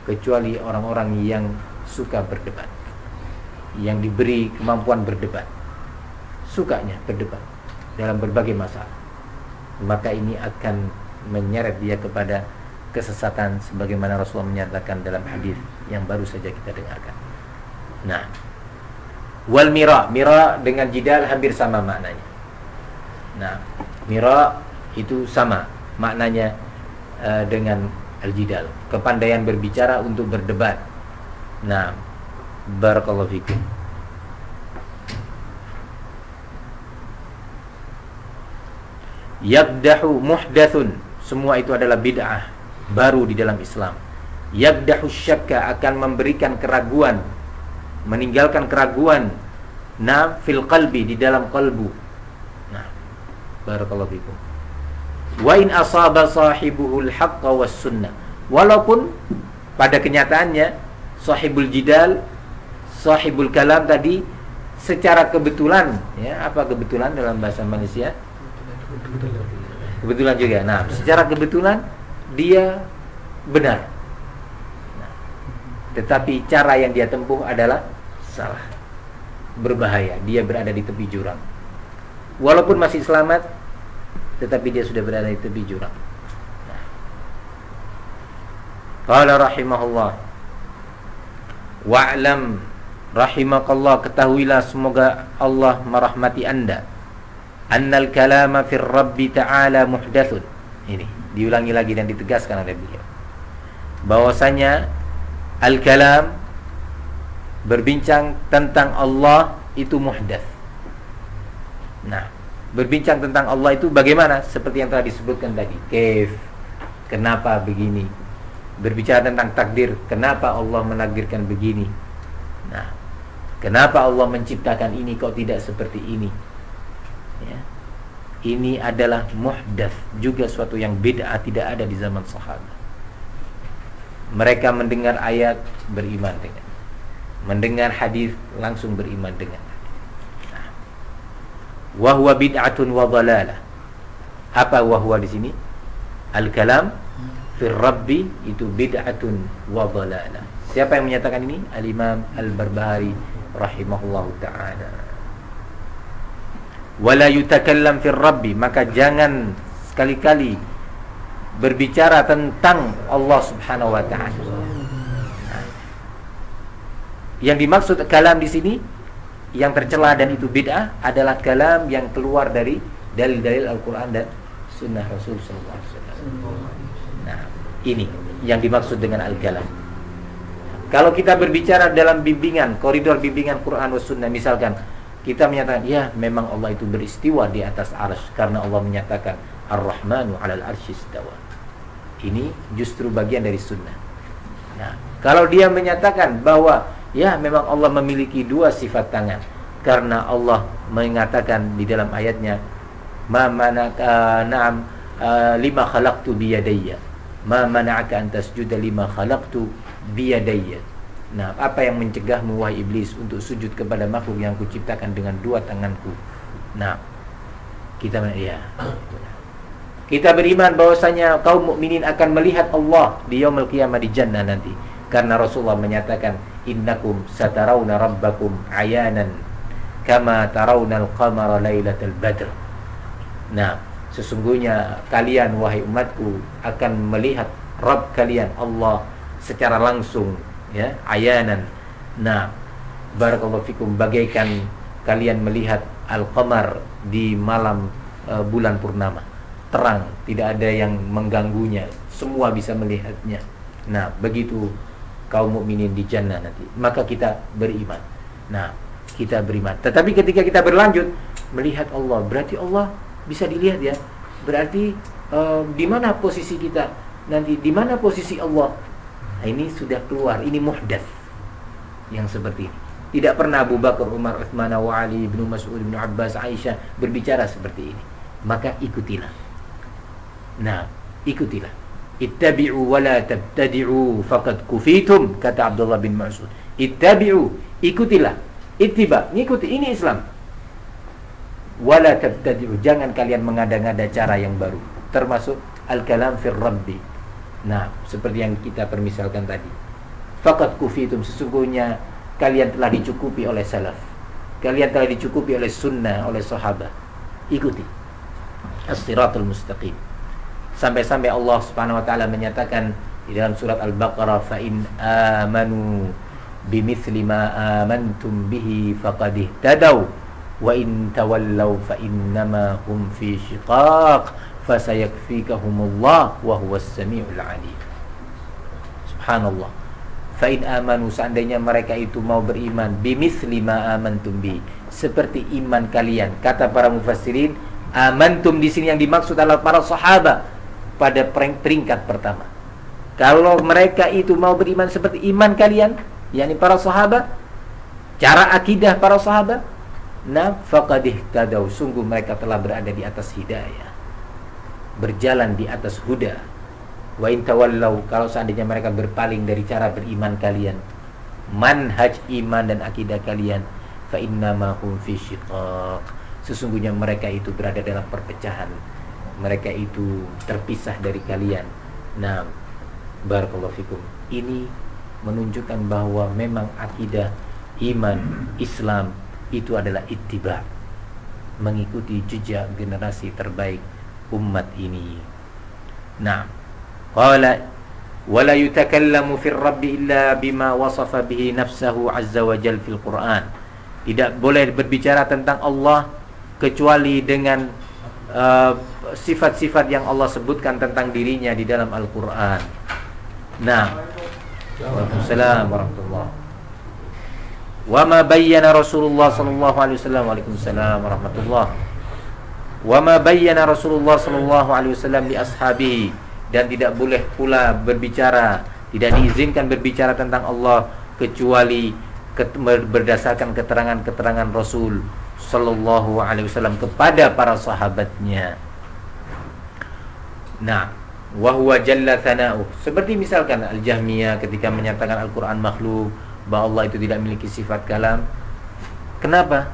kecuali orang-orang yang suka berdebat. Yang diberi kemampuan berdebat. Sukanya berdebat dalam berbagai masalah. Maka ini akan menyeret dia kepada kesesatan sebagaimana Rasulullah menyatakan dalam hadis yang baru saja kita dengarkan. Nah, wal mira, mira dengan jidal hampir sama maknanya. Nah, mira itu sama maknanya uh, dengan al jidal, kepandaian berbicara untuk berdebat. Nah, barakallahu fikum. Yabdahu muhdathun semua itu adalah bid'ah baru di dalam Islam. Yabdahu syakka akan memberikan keraguan, meninggalkan keraguan na fil qalbi di dalam kalbu. Nah, barakallahu fikum. Wa in asaba sahibuhul haqqa was sunnah. Walaupun pada kenyataannya sahibul jidal, sahibul kalam tadi secara kebetulan ya, apa kebetulan dalam bahasa Malaysia? Kebetulan juga. Nah, secara kebetulan dia benar. Nah, tetapi cara yang dia tempuh adalah salah. Berbahaya. Dia berada di tepi jurang. Walaupun masih selamat, tetapi dia sudah berada di tepi jurang. Qala rahimahullah Wa'lam rahimakallah ketahuilah semoga Allah merahmati anda annal kalama fir rabbi ta'ala muhdathun ini diulangi lagi dan ditegaskan oleh beliau bahwasanya al kalam berbincang tentang Allah itu muhdats. Nah, berbincang tentang Allah itu bagaimana? Seperti yang telah disebutkan tadi. Kef, kenapa begini? Berbicara tentang takdir, kenapa Allah menakdirkan begini? Nah, kenapa Allah menciptakan ini kok tidak seperti ini? Ya. Ini adalah muhdats, juga suatu yang beda tidak ada di zaman sahabat. Mereka mendengar ayat beriman dengan mendengar hadis langsung beriman dengan wahwa bid'atun wa dhalalah apa wahwa di sini? Al kalam fir rabbi itu bid'atun wa dhalalah siapa yang menyatakan ini? Al imam al barbahari rahimahullah taala wala yutakallam fir rabbi maka jangan sekali-kali berbicara tentang Allah Subhanahu wa taala. Yang dimaksud kalam di sini yang tercela dan itu bid'ah adalah kalam yang keluar dari dalil-dalil Al-Qur'an dan sunnah Rasul sallallahu alaihi wasallam. Nah, ini yang dimaksud dengan al-kalam. Kalau kita berbicara dalam bimbingan, koridor bimbingan Quran dan Sunnah, misalkan kita menyatakan, ya memang Allah itu beristiwa di atas arsy karena Allah menyatakan Ar-Rahmanu 'alal arsy istawa. Ini justru bagian dari sunnah. Nah, kalau dia menyatakan bahwa Ya, memang Allah memiliki dua sifat tangan. Karena Allah mengatakan di dalam ayatnya, "Ma manaka na'am uh, lima khalaqtu biyadayya." Ma mana'aka an tasjuda lima khalaqtu biyadayya. Nah, apa yang mencegahmu wahai iblis untuk sujud kepada makhluk yang kuciptakan dengan dua tanganku? Nah, kita ya. Kita beriman bahwasanya kaum mukminin akan melihat Allah di yaumul qiyamah di jannah nanti. Karena Rasulullah menyatakan innakum satarawna rabbakum ayanan kama tarawna al-qamara lailatal badr. Nah, sesungguhnya kalian wahai umatku akan melihat Rabb kalian Allah secara langsung ya, ayanan. Nah, barakallahu fikum bagaikan kalian melihat al-qamar di malam uh, bulan purnama. Terang, tidak ada yang mengganggunya. Semua bisa melihatnya. Nah, begitu kaum mukminin di jannah nanti. Maka kita beriman. Nah, kita beriman. Tetapi ketika kita berlanjut melihat Allah, berarti Allah bisa dilihat ya. Berarti uh, di mana posisi kita nanti? Di mana posisi Allah? Nah, ini sudah keluar. Ini muhdats yang seperti ini. Tidak pernah Abu Bakar, Umar, Uthman, wa Ali, Ibnu Mas'ud, Ibnu Abbas, Aisyah berbicara seperti ini. Maka ikutilah. Nah, ikutilah. Ittabi'u wa la tabtadi'u faqad kufitum kata Abdullah bin Mas'ud. Ittabi'u, ikutilah. Ittiba, ngikuti ini Islam. Wala tabtadi'u, jangan kalian mengada-ngada cara yang baru. Termasuk al-kalam fir rabbi. Nah, seperti yang kita permisalkan tadi. Faqad kufitum, sesungguhnya kalian telah dicukupi oleh salaf. Kalian telah dicukupi oleh sunnah, oleh sahabat. Ikuti. As-siratul mustaqim sampai-sampai Allah Subhanahu wa taala menyatakan di dalam surat Al-Baqarah fa in amanu bimithli ma amantum bihi faqad ihtadaw wa in tawallaw fa innama hum fi shiqaq fasayakfikahumullah wa huwas samiul alim. Subhanallah. Fa in amanu seandainya mereka itu mau beriman bimithli ma amantum bihi. Seperti iman kalian kata para mufassirin amantum di sini yang dimaksud adalah para sahabat pada peringkat pertama. Kalau mereka itu mau beriman seperti iman kalian, yakni para sahabat, cara akidah para sahabat, nah faqadih tadau sungguh mereka telah berada di atas hidayah. Berjalan di atas huda. Wa in tawallau kalau seandainya mereka berpaling dari cara beriman kalian, manhaj iman dan akidah kalian, fa innama hum fi syiqaq. Sesungguhnya mereka itu berada dalam perpecahan mereka itu terpisah dari kalian. Nah, barakallahu fikum. Ini menunjukkan bahwa memang akidah iman Islam itu adalah ittiba mengikuti jejak generasi terbaik umat ini. Nah, qala wala yutakallamu fir rabbi illa bima wasafa bihi nafsahu azza wa jal fil Quran. Tidak boleh berbicara tentang Allah kecuali dengan uh, sifat-sifat yang Allah sebutkan tentang dirinya di dalam Al-Quran. Nah, Waalaikumsalam warahmatullahi Wa ma bayyana Rasulullah sallallahu alaihi wasallam Waalaikumsalam warahmatullah. Wa ma bayyana Rasulullah sallallahu alaihi wasallam li ashabihi dan tidak boleh pula berbicara, tidak diizinkan berbicara tentang Allah kecuali berdasarkan keterangan-keterangan Rasul sallallahu alaihi wasallam kepada para sahabatnya. Nah, wa huwa jalla thana'uh. Seperti misalkan Al-Jahmiyah ketika menyatakan Al-Qur'an makhluk, bahwa Allah itu tidak memiliki sifat kalam. Kenapa?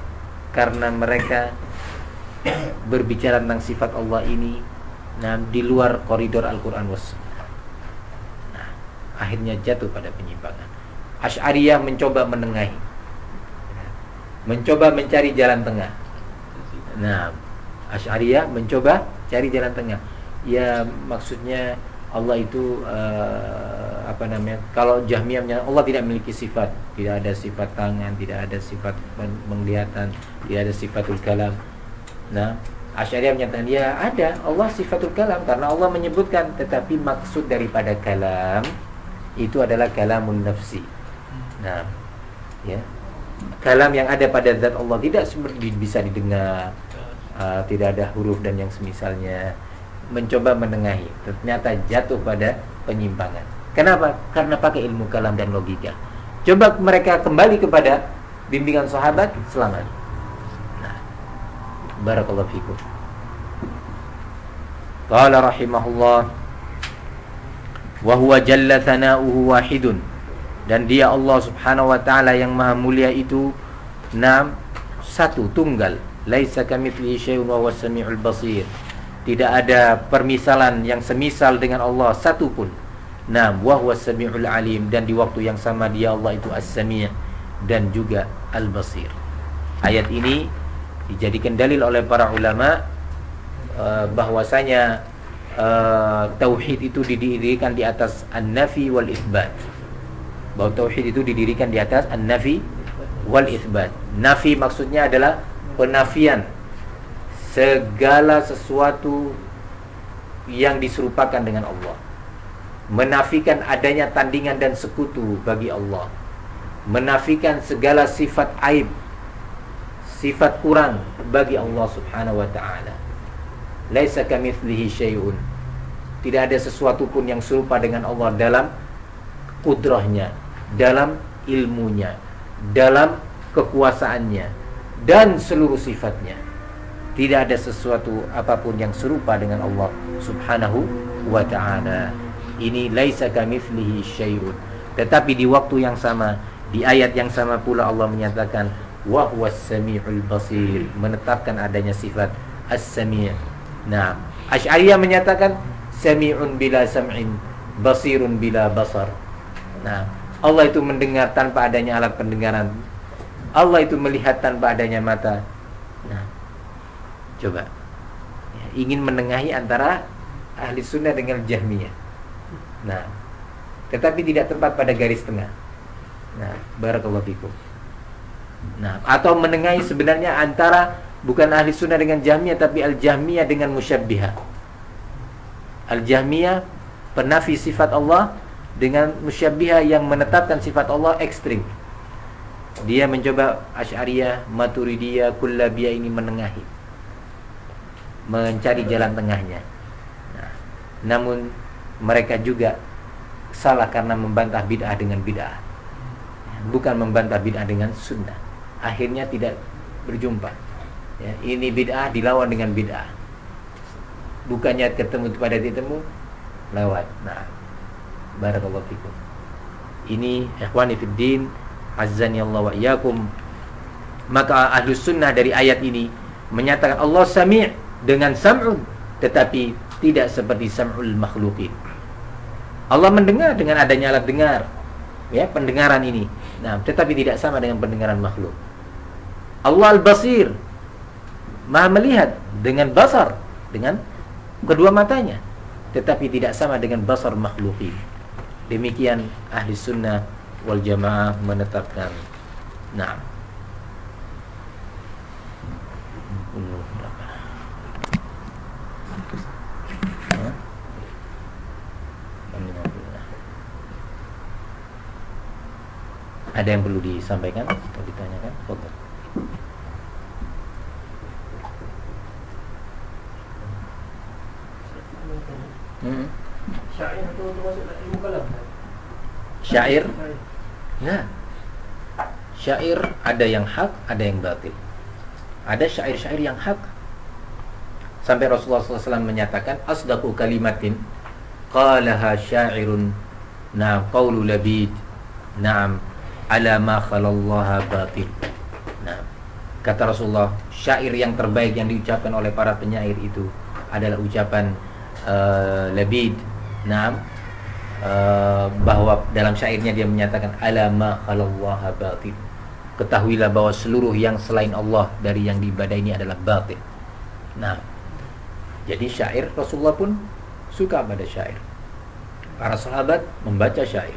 Karena mereka berbicara tentang sifat Allah ini nah di luar koridor Al-Qur'an was nah, akhirnya jatuh pada penyimpangan. Asy'ariyah mencoba menengahi. Mencoba mencari jalan tengah. Nah, Asy'ariyah mencoba cari jalan tengah ya maksudnya Allah itu uh, apa namanya? Kalau Jahmiyah Allah tidak memiliki sifat, tidak ada sifat tangan, tidak ada sifat penglihatan, tidak ada sifatul kalam. Nah, Asy'ariyah menyatakan ya ada Allah sifatul kalam karena Allah menyebutkan tetapi maksud daripada kalam itu adalah kalamun nafsi. Nah, ya. Kalam yang ada pada zat Allah tidak bisa didengar, uh, tidak ada huruf dan yang semisalnya mencoba menengahi. Ternyata jatuh pada penyimpangan. Kenapa? Karena pakai ilmu kalam dan logika. Coba mereka kembali kepada bimbingan sahabat selamat. Nah barakallahu fikum. Qala rahimahullah wa huwa jalla thana'uhu wahidun. Dan dia Allah Subhanahu wa taala yang maha mulia itu enam satu tunggal. Laisa kamitslihi syai'un wa huwas samiul basir tidak ada permisalan yang semisal dengan Allah satu pun. Nah, wa huwa samiul alim dan di waktu yang sama dia Allah itu as-sami' dan juga al-basir. Ayat ini dijadikan dalil oleh para ulama uh, bahwasanya uh, tauhid itu didirikan di atas an-nafi wal itsbat. Bahwa tauhid itu didirikan di atas an-nafi wal itsbat. Nafi maksudnya adalah penafian segala sesuatu yang diserupakan dengan Allah. Menafikan adanya tandingan dan sekutu bagi Allah. Menafikan segala sifat aib sifat kurang bagi Allah Subhanahu wa taala. Laisa kamitslihi syai'un. Tidak ada sesuatu pun yang serupa dengan Allah dalam kudrahnya dalam ilmunya dalam kekuasaannya dan seluruh sifatnya tidak ada sesuatu apa pun yang serupa dengan Allah Subhanahu wa taala. Ini laisa kamitslihi syai'un. Tetapi di waktu yang sama, di ayat yang sama pula Allah menyatakan wa huwas samiul basir, menetapkan adanya sifat as-sami'. Nah, Asy'ariyah menyatakan sami'un bila sam'in, basirun bila basar. Nah, Allah itu mendengar tanpa adanya alat pendengaran. Allah itu melihat tanpa adanya mata. Nah, Coba. Ya, ingin menengahi antara ahli sunnah dengan jahmiyah. Nah, tetapi tidak tepat pada garis tengah. Nah, barakallahu fikum. Nah, atau menengahi sebenarnya antara bukan ahli sunnah dengan jahmiyah tapi al-jahmiyah dengan musyabbihah. Al-jahmiyah penafi sifat Allah dengan musyabbihah yang menetapkan sifat Allah ekstrim. Dia mencoba Asy'ariyah, Maturidiyah, Kullabiyah ini menengahi mencari jalan tengahnya. Nah, namun mereka juga salah karena membantah bid'ah dengan bid'ah. Bukan membantah bid'ah dengan sunnah. Akhirnya tidak berjumpa. Ya, ini bid'ah dilawan dengan bid'ah. Bukannya ketemu pada ditemu lewat. Nah, barakallahu fikum. Ini ikhwani fid din, azzani Allah wa iyyakum. Maka ahlus sunnah dari ayat ini menyatakan Allah sami' dengan sam'un tetapi tidak seperti sam'ul makhlukin. Allah mendengar dengan adanya alat dengar ya pendengaran ini. Nah, tetapi tidak sama dengan pendengaran makhluk. Allah al-basir Maha melihat dengan basar dengan kedua matanya tetapi tidak sama dengan basar makhlukin. Demikian ahli sunnah wal jamaah menetapkan. Nah, Ada yang perlu disampaikan atau ditanyakan? Foto. Hmm. Syair itu termasuk ilmu kalam. Syair? Ya. Syair ada yang hak, ada yang batil. Ada syair-syair yang hak. Sampai Rasulullah SAW menyatakan asdaqu kalimatin qalaha syairun na'am qawlu labid na'am ala ma khalallaha batil. Nah, kata Rasulullah, syair yang terbaik yang diucapkan oleh para penyair itu adalah ucapan uh, Labid. Naam. Uh, bahwa dalam syairnya dia menyatakan ala ma khalallaha batil. Ketahuilah bahwa seluruh yang selain Allah dari yang diibadai ini adalah batil. Nah, jadi syair Rasulullah pun suka pada syair. Para sahabat membaca syair.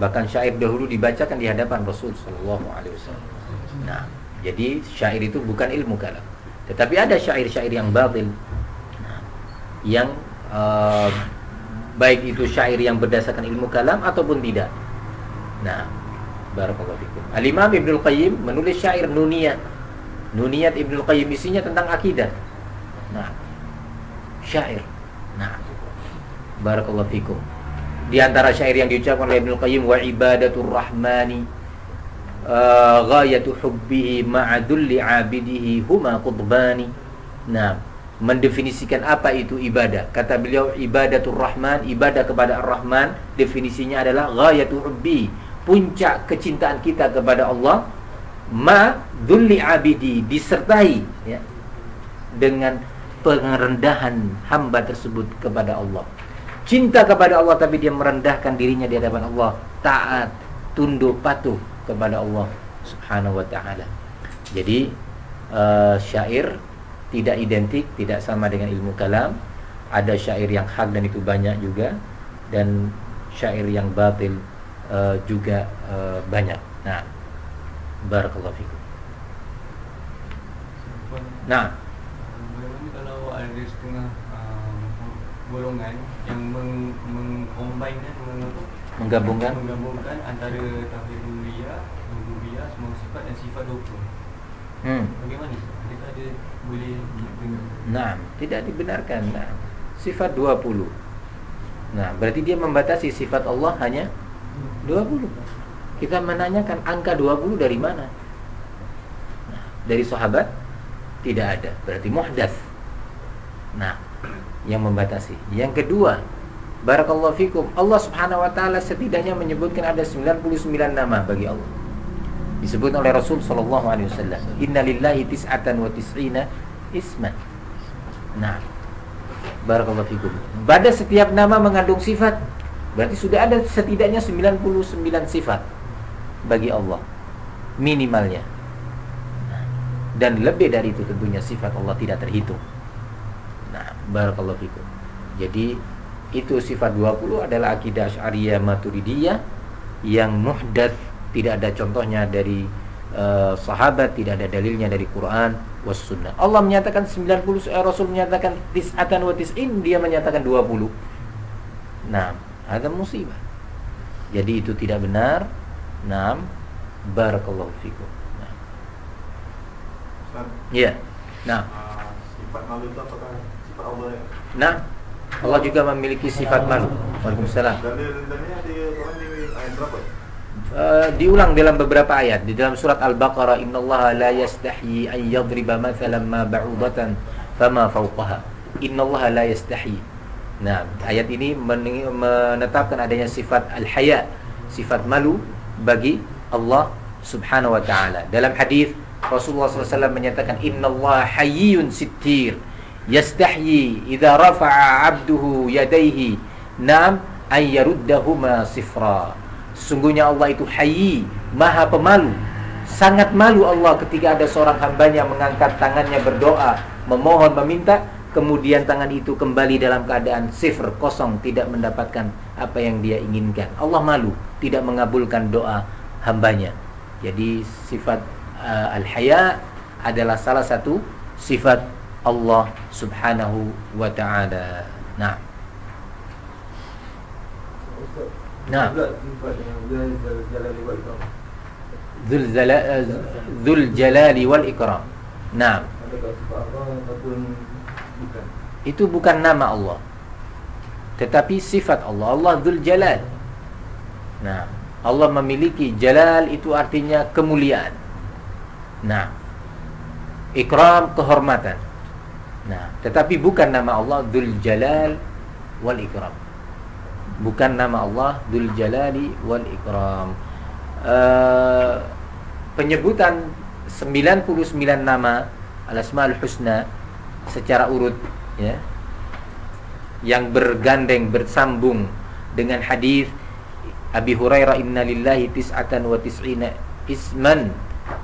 Bahkan syair dahulu dibacakan di hadapan Rasul Shallallahu Alaihi Wasallam. Nah, jadi syair itu bukan ilmu kalam, tetapi ada syair-syair yang batil, nah, yang uh, baik itu syair yang berdasarkan ilmu kalam ataupun tidak. Nah, barakallahu fikum. Al-Imam Ibnu Qayyim menulis syair Nuniyat. Nuniyat Ibnu Qayyim isinya tentang akidah. Nah, syair. Nah, barakallahu fikum. Di antara syair yang diucapkan oleh Ibnu Qayyim wa ibadatur rahmani uh, ghayatu hubbihi ma'adulli 'abidihi huma qutbani. Nah, mendefinisikan apa itu ibadah. Kata beliau ibadatur rahman, ibadah kepada Ar-Rahman definisinya adalah ghayatu hubbi, puncak kecintaan kita kepada Allah ma dhulli abidi disertai ya dengan pengerendahan hamba tersebut kepada Allah cinta kepada Allah tapi dia merendahkan dirinya di hadapan Allah. Taat tunduk patuh kepada Allah subhanahu wa taala. Jadi uh, syair tidak identik tidak sama dengan ilmu kalam. Ada syair yang hak dan itu banyak juga dan syair yang batil uh, juga uh, banyak. Nah barakallahu fikum. Nah Bagaimana kalau ada setengah uh, golongan yang meng, mengcombine meng, menggabungkan menggabungkan antara tauhid rububiyah, rububiyah semua sifat dan sifat 20. hmm. Bagaimana? Adakah ada boleh? Nah, tidak dibenarkan. Nah, sifat 20. Nah, berarti dia membatasi sifat Allah hanya 20. Kita menanyakan angka 20 dari mana? Nah, dari sahabat tidak ada. Berarti muhdats. Nah, yang membatasi. Yang kedua, barakallahu fikum. Allah Subhanahu wa taala setidaknya menyebutkan ada 99 nama bagi Allah. Disebut oleh Rasul sallallahu alaihi wasallam, "Innalillahi tis'atan wa tis'ina isman." Nah, barakallahu fikum. Pada setiap nama mengandung sifat, berarti sudah ada setidaknya 99 sifat bagi Allah minimalnya. Nah, dan lebih dari itu tentunya sifat Allah tidak terhitung. Barakallahu fikum. Jadi itu sifat 20 adalah akidah Asy'ariyah Maturidiyah yang muhdats tidak ada contohnya dari uh, sahabat, tidak ada dalilnya dari Quran was sunnah. Allah menyatakan 90 eh, Rasul menyatakan tis'atan wa tis'in, dia menyatakan 20. Nah, ada musibah. Jadi itu tidak benar. Naam, barakallahu fikum. Nah. Ya. Nah, Ah, sifat malu itu apakah? Nah Allah juga memiliki sifat malu. Waalaikumsalam. Uh, diulang dalam beberapa ayat. Di dalam surat Al-Baqarah innallaha la yastahyi an yadriba mathalan ma ba'udatan fama fawqaha. Innallaha la yastahyi. Nah ayat ini men- menetapkan adanya sifat al-haya sifat malu bagi Allah Subhanahu wa taala. Dalam hadis Rasulullah SAW menyatakan innallaha hayyun sittir yastahyi idza rafa'a 'abduhu yadayhi nam an yaruddahuma sifra Sesungguhnya Allah itu hayyi, maha pemalu. Sangat malu Allah ketika ada seorang hambanya mengangkat tangannya berdoa, memohon, meminta, kemudian tangan itu kembali dalam keadaan sifr, kosong, tidak mendapatkan apa yang dia inginkan. Allah malu, tidak mengabulkan doa hambanya. Jadi sifat uh, al-haya adalah salah satu sifat Allah Subhanahu wa taala. Nah. Nah. Dzul Dzul Jalali wal Ikram. Nah, itu bukan nama Allah. Tetapi sifat Allah. Allah Dzul Jalal. Nah, Allah memiliki jalal itu artinya kemuliaan. Nah, ikram kehormatan. Nah, tetapi bukan nama Allah Dzul Jalal wal Ikram. Bukan nama Allah Dzul Jalali wal Ikram. Eh, penyebutan 99 nama Al-Asmaul Husna secara urut ya yang bergandeng bersambung dengan hadis Abi Hurairah inna lillahi tis'atan wa tis'ina isman.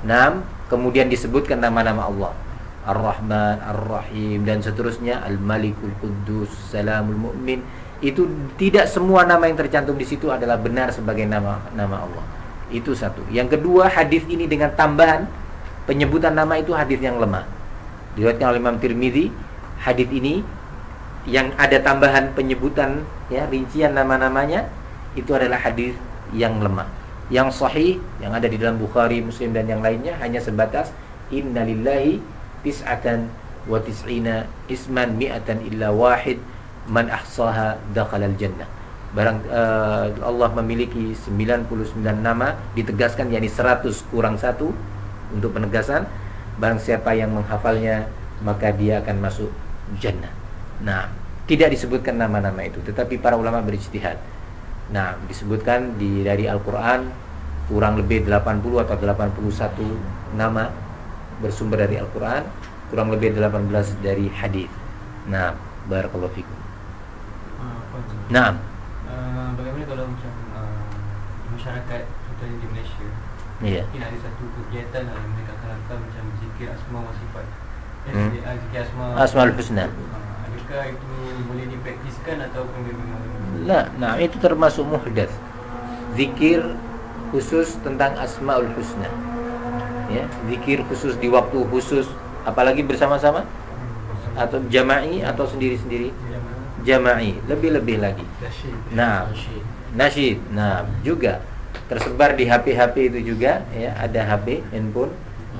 Nam, kemudian disebutkan nama-nama Allah. Ar-Rahman, Ar-Rahim dan seterusnya, Al-Malikul Quddus, Salamul Mu'min. Itu tidak semua nama yang tercantum di situ adalah benar sebagai nama nama Allah. Itu satu. Yang kedua, hadis ini dengan tambahan penyebutan nama itu hadis yang lemah. Diriwayatkan oleh Imam Tirmizi, hadis ini yang ada tambahan penyebutan ya rincian nama-namanya itu adalah hadis yang lemah. Yang sahih yang ada di dalam Bukhari, Muslim dan yang lainnya hanya sebatas innalillahi tis'atan wa tis'ina isman mi'atan illa wahid man ahsaha dakhalal jannah. Barang eh, Allah memiliki 99 nama ditegaskan yakni 100 kurang satu untuk penegasan barang siapa yang menghafalnya maka dia akan masuk jannah. Nah, tidak disebutkan nama-nama itu tetapi para ulama berijtihad. Nah, disebutkan di dari Al-Qur'an kurang lebih 80 atau 81 nama bersumber dari Al-Qur'an, kurang lebih 18 dari hadis. Nah, barakallahu fikum. Ah. Nah, Ah, bagaimana kalau macam ah, masyarakat contohnya di Malaysia iya. mungkin ada satu kegiatan yang mereka akan macam zikir asma wa sifat Eh, Hmm. zikir- asma Asmaul Husna. Ah, adakah itu boleh dipraktiskan ataupun memang Nah, nah itu termasuk muhdats. Zikir khusus tentang Asmaul Husna. Ya, zikir khusus di waktu khusus apalagi bersama-sama? Atau jama'i atau sendiri-sendiri? Jama'i lebih-lebih lagi. Nah Nasyid. nah juga tersebar di HP-HP itu juga ya ada HP handphone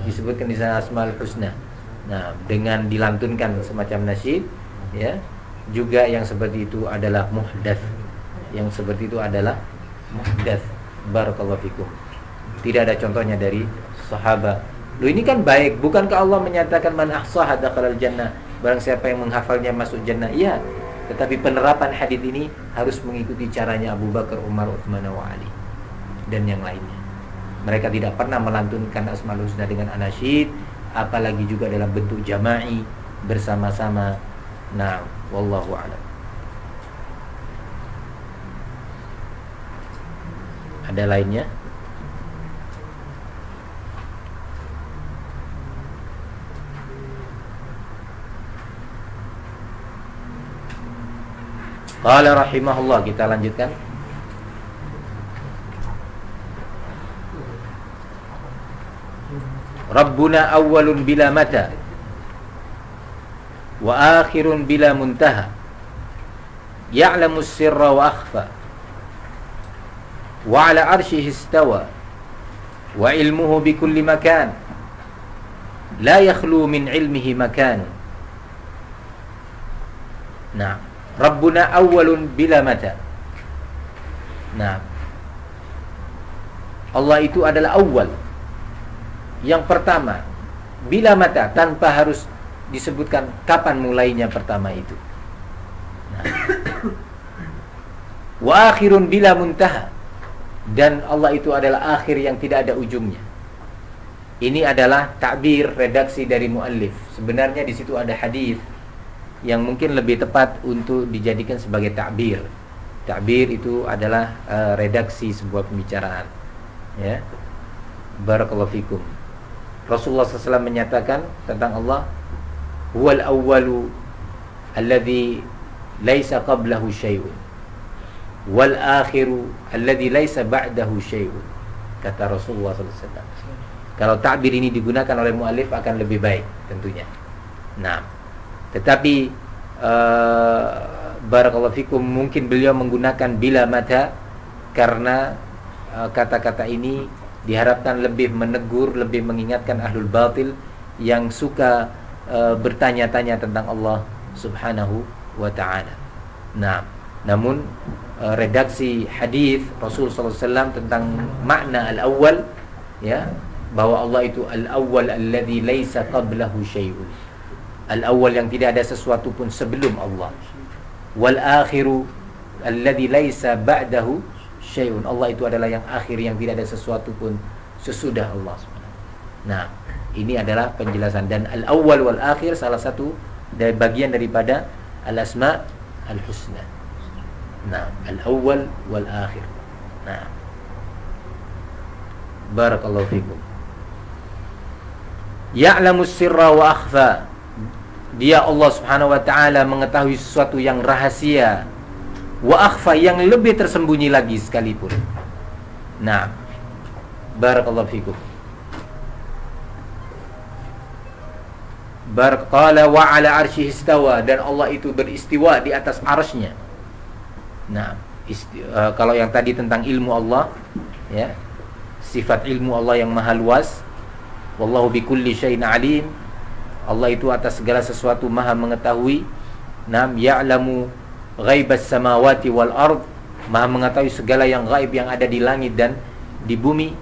disebutkan di sana Asmaul Husna. Nah dengan dilantunkan semacam nasyid ya juga yang seperti itu adalah muhdats. Yang seperti itu adalah muhdats. Barakallahu fikum. Tidak ada contohnya dari sahabat Lu ini kan baik, bukankah Allah menyatakan man ahsaha dakhalal jannah? Barang siapa yang menghafalnya masuk jannah. Iya. Tetapi penerapan hadis ini harus mengikuti caranya Abu Bakar, Umar, Utsman, Ali dan yang lainnya. Mereka tidak pernah melantunkan Asmaul Husna dengan anasyid, apalagi juga dalam bentuk jama'i bersama-sama. Nah, wallahu a'lam. Ada lainnya? Qala rahimahullah kita lanjutkan. Rabbuna awwalun bila mata wa akhirun bila muntaha ya'lamu sirra wa akhfa wa ala arshihi istawa wa ilmuhu bi kulli makan la yakhlu min ilmihi makan Nah, Rabbuna awwalun bila mata. Nah, Allah itu adalah awal. Yang pertama, bila mata tanpa harus disebutkan kapan mulainya pertama itu. Nah. [COUGHS] Wa akhirun bila muntaha. Dan Allah itu adalah akhir yang tidak ada ujungnya. Ini adalah takbir redaksi dari muallif. Sebenarnya di situ ada hadis yang mungkin lebih tepat untuk dijadikan sebagai takbir. Takbir itu adalah uh, redaksi sebuah pembicaraan. Ya. Barakallahu fikum. Rasulullah SAW menyatakan tentang Allah, "Huwal awwalu alladhi laisa qablahu syai'un wal akhiru alladhi laisa ba'dahu syai'un." Kata Rasulullah SAW. Kalau takbir ini digunakan oleh muallif akan lebih baik tentunya. Nah, tetapi uh, barakallahu fikum mungkin beliau menggunakan bila mata karena kata-kata uh, ini diharapkan lebih menegur, lebih mengingatkan ahlul batil yang suka uh, bertanya-tanya tentang Allah Subhanahu wa taala. Nah, namun uh, redaksi hadis Rasul SAW tentang makna al-awwal ya bahwa Allah itu al-awwal alladhi laisa qablahu syai'un. Al-awwal yang tidak ada sesuatu pun sebelum Allah. Wal akhiru alladhi laisa ba'dahu syai'un. Allah itu adalah yang akhir yang tidak ada sesuatu pun sesudah Allah Nah, ini adalah penjelasan dan al-awwal wal akhir salah satu dari bagian daripada al-asma al-husna. Nah, al-awwal wal akhir. Nah. Barakallahu fikum. Ya'lamu sirra wa akhfa. Dia Allah Subhanahu wa taala mengetahui sesuatu yang rahasia wa akhfa yang lebih tersembunyi lagi sekalipun. Nah, barakallahu fikum. Barqala wa ala arsyihi istawa dan Allah itu beristiwa di atas arsy-Nya. Nah, isti, uh, kalau yang tadi tentang ilmu Allah ya. Sifat ilmu Allah yang maha luas. Wallahu bikulli syai'in alim. Allah itu atas segala sesuatu maha mengetahui. Nam ya'lamu ghaibas samawati wal ard. Maha mengetahui segala yang gaib yang ada di langit dan di bumi.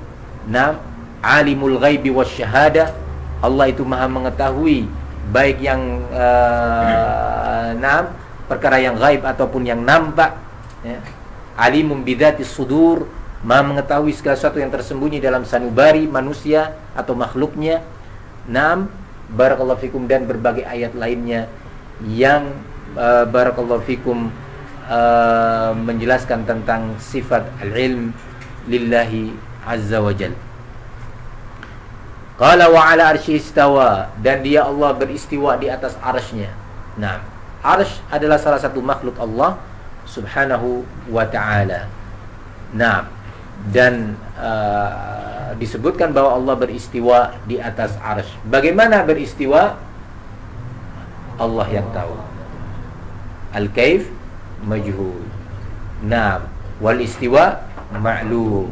Nam alimul ghaibi wasyahada Allah itu maha mengetahui baik yang uh, nam perkara yang gaib ataupun yang nampak. Ya. alimum bidati sudur. Maha mengetahui segala sesuatu yang tersembunyi dalam sanubari manusia atau makhluknya. Nam barakallahu fikum dan berbagai ayat lainnya yang uh, barakallahu fikum uh, menjelaskan tentang sifat al-ilm lillahi azza wa jal. Qala wa ala arsy istawa dan dia Allah beristiwa di atas arsy-Nya. Nah, arsy adalah salah satu makhluk Allah Subhanahu wa taala. Nah, dan uh, disebutkan bahwa Allah beristiwa di atas arsy. Bagaimana beristiwa? Allah yang tahu. Al-kaif majhul. Naam, wal istiwa ma'lum.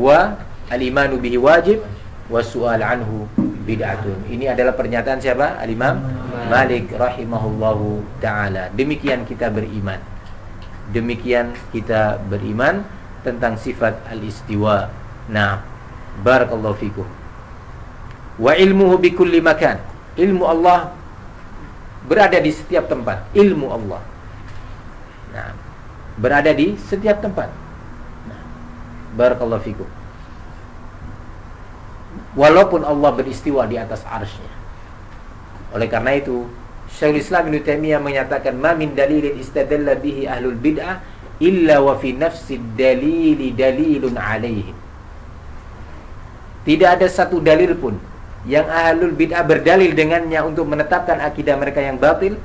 Wa al-imanu bihi wajib wa su'al anhu bid'atun. Ini adalah pernyataan siapa? Al-Imam Malik rahimahullahu taala. Demikian kita beriman. Demikian kita beriman tentang sifat al-istiwa. Nah, barakallahu fikum. Wa ilmuhu bi kulli makan. Ilmu Allah berada di setiap tempat. Ilmu Allah. Nah, berada di setiap tempat. Nah, barakallahu fikum. Walaupun Allah beristiwa di atas arsy Oleh karena itu, Syekhul Islam Ibnu Taimiyah menyatakan, "Ma min dalilin istadalla bihi ahlul bid'ah illa wa fi nafsi dalili dalilun alaihim." Tidak ada satu dalil pun yang ahlul bid'ah berdalil dengannya untuk menetapkan akidah mereka yang batil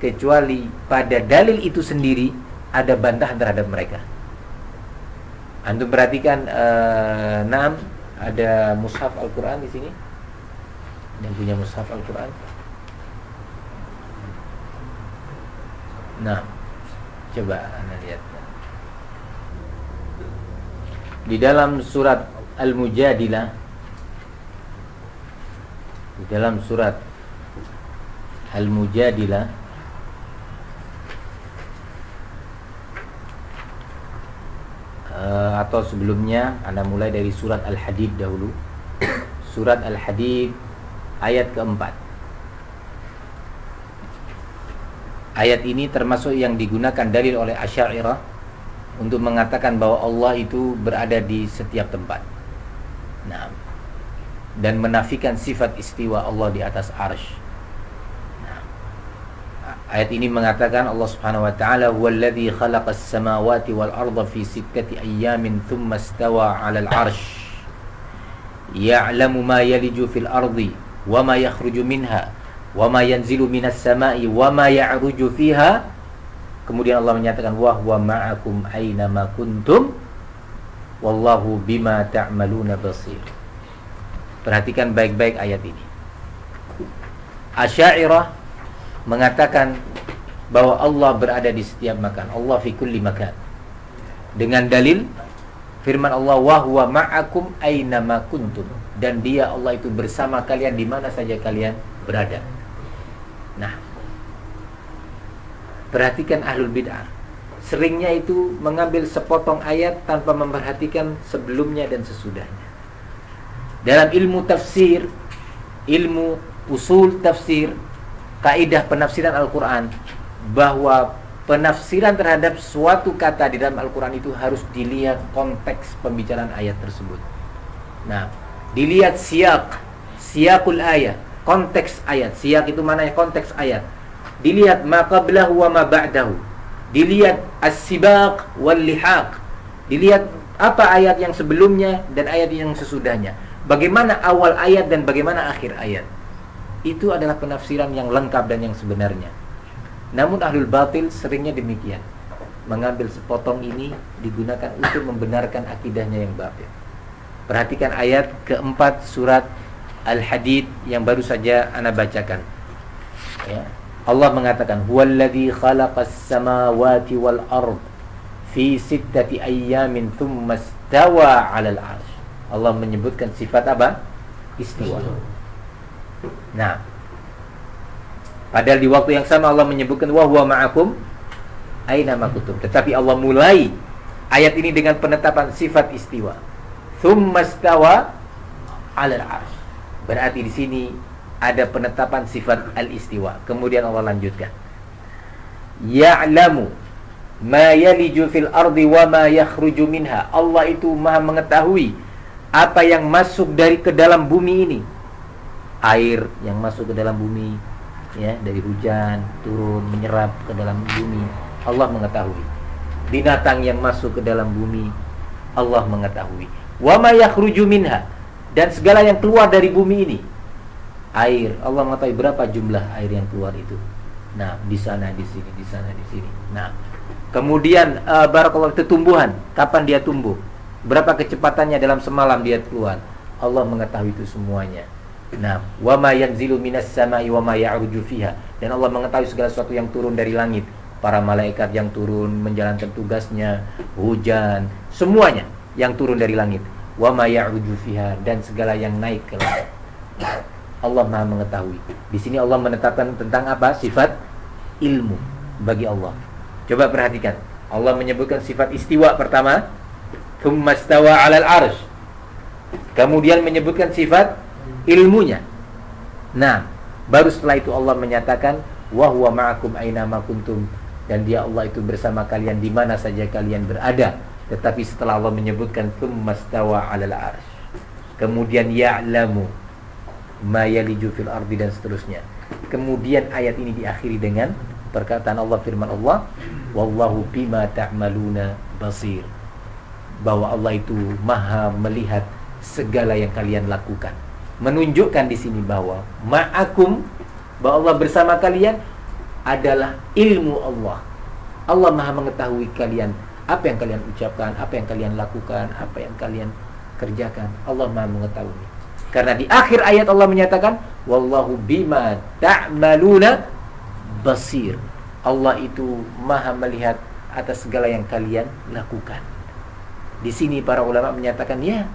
kecuali pada dalil itu sendiri ada bantahan terhadap mereka. Antum perhatikan uh, enam ada mushaf Al-Qur'an di sini. Yang punya mushaf Al-Qur'an. Nah, coba Anda lihat. Di dalam surat Al-Mujadilah di dalam surat Al-Mujadilah uh, atau sebelumnya Anda mulai dari surat Al-Hadid dahulu. Surat Al-Hadid ayat keempat. Ayat ini termasuk yang digunakan dalil oleh Asy'ariyah untuk mengatakan bahwa Allah itu berada di setiap tempat. Nah, dan menafikan sifat istiwa Allah di atas arsy. Ayat ini mengatakan Allah Subhanahu wa taala huwallazi khalaqas samawati wal arda fi sittati ayyamin thumma istawa 'alal 'arsy. Ya'lamu ma yaliju fil ardi wa ma yakhruju minha wa ma yanzilu minas sama'i wa ma ya'ruju fiha. Kemudian Allah menyatakan wa huwa ma'akum aina ma kuntum wallahu bima ta'maluna basir. Perhatikan baik-baik ayat ini. Asy'ariyah mengatakan bahwa Allah berada di setiap makan. Allah fi kulli makan. Dengan dalil Firman Allah wa huwa ma'akum aina ma kuntum dan dia Allah itu bersama kalian di mana saja kalian berada. Nah, perhatikan ahlul bid'ah. Seringnya itu mengambil sepotong ayat tanpa memperhatikan sebelumnya dan sesudahnya. Dalam ilmu tafsir, ilmu usul tafsir, kaidah penafsiran Al-Qur'an bahwa penafsiran terhadap suatu kata di dalam Al-Quran itu harus dilihat konteks pembicaraan ayat tersebut. Nah, dilihat siak, siakul ayat, konteks ayat. Siak itu mana ya konteks ayat. Dilihat maqablahu wa ma ba'dahu. Dilihat as-sibaq wal lihaq. Dilihat apa ayat yang sebelumnya dan ayat yang sesudahnya. Bagaimana awal ayat dan bagaimana akhir ayat. Itu adalah penafsiran yang lengkap dan yang sebenarnya. Namun ahlul batil seringnya demikian. Mengambil sepotong ini digunakan untuk membenarkan akidahnya yang batil. Perhatikan ayat keempat surat Al-Hadid yang baru saja Anda bacakan. Ya. Allah mengatakan, "Huwallazi khalaqas samawati wal ard fi sittati ayyamin thumma istawa 'alal 'arsy." Allah menyebutkan sifat apa? Istiwa. Nah, Padahal di waktu yang sama Allah menyebutkan wa huwa ma'akum aina makutum. Tetapi Allah mulai ayat ini dengan penetapan sifat istiwa. Tsumma stawa 'alal 'arsy. Berarti di sini ada penetapan sifat al-istiwa. Kemudian Allah lanjutkan. Ya'lamu ma yaliju fil ardi wa ma yakhruju minha. Allah itu Maha mengetahui apa yang masuk dari ke dalam bumi ini. Air yang masuk ke dalam bumi, ya dari hujan turun menyerap ke dalam bumi Allah mengetahui binatang yang masuk ke dalam bumi Allah mengetahui wa ma yakhruju minha dan segala yang keluar dari bumi ini. Air. Allah mengetahui berapa jumlah air yang keluar itu. Nah di sana di sini di sana di sini. Nah kemudian uh, barakallahu tumbuhan. Kapan dia tumbuh? Berapa kecepatannya dalam semalam dia keluar? Allah mengetahui itu semuanya. Nah, wa ma yanzilu minas sama'i wa ma ya'ruju fiha. Dan Allah mengetahui segala sesuatu yang turun dari langit. Para malaikat yang turun menjalankan tugasnya, hujan, semuanya yang turun dari langit. Wa ma fiha dan segala yang naik ke langit. Allah Maha mengetahui. Di sini Allah menetapkan tentang apa? Sifat ilmu bagi Allah. Coba perhatikan. Allah menyebutkan sifat istiwa pertama, thumma stawa 'alal 'arsy. Kemudian menyebutkan sifat ilmunya. Nah, baru setelah itu Allah menyatakan wa huwa ma'akum aina kuntum dan dia Allah itu bersama kalian di mana saja kalian berada. Tetapi setelah Allah menyebutkan tsummastawa 'alal arsy. Kemudian ya'lamu ma yaliju fil ardi dan seterusnya. Kemudian ayat ini diakhiri dengan perkataan Allah firman Allah, wallahu bima ta'maluna basir. Bahwa Allah itu Maha melihat segala yang kalian lakukan menunjukkan di sini bahwa ma'akum bahwa Allah bersama kalian adalah ilmu Allah. Allah Maha mengetahui kalian apa yang kalian ucapkan, apa yang kalian lakukan, apa yang kalian kerjakan. Allah Maha mengetahui. Karena di akhir ayat Allah menyatakan wallahu bima ta'maluna basir. Allah itu Maha melihat atas segala yang kalian lakukan. Di sini para ulama menyatakan ya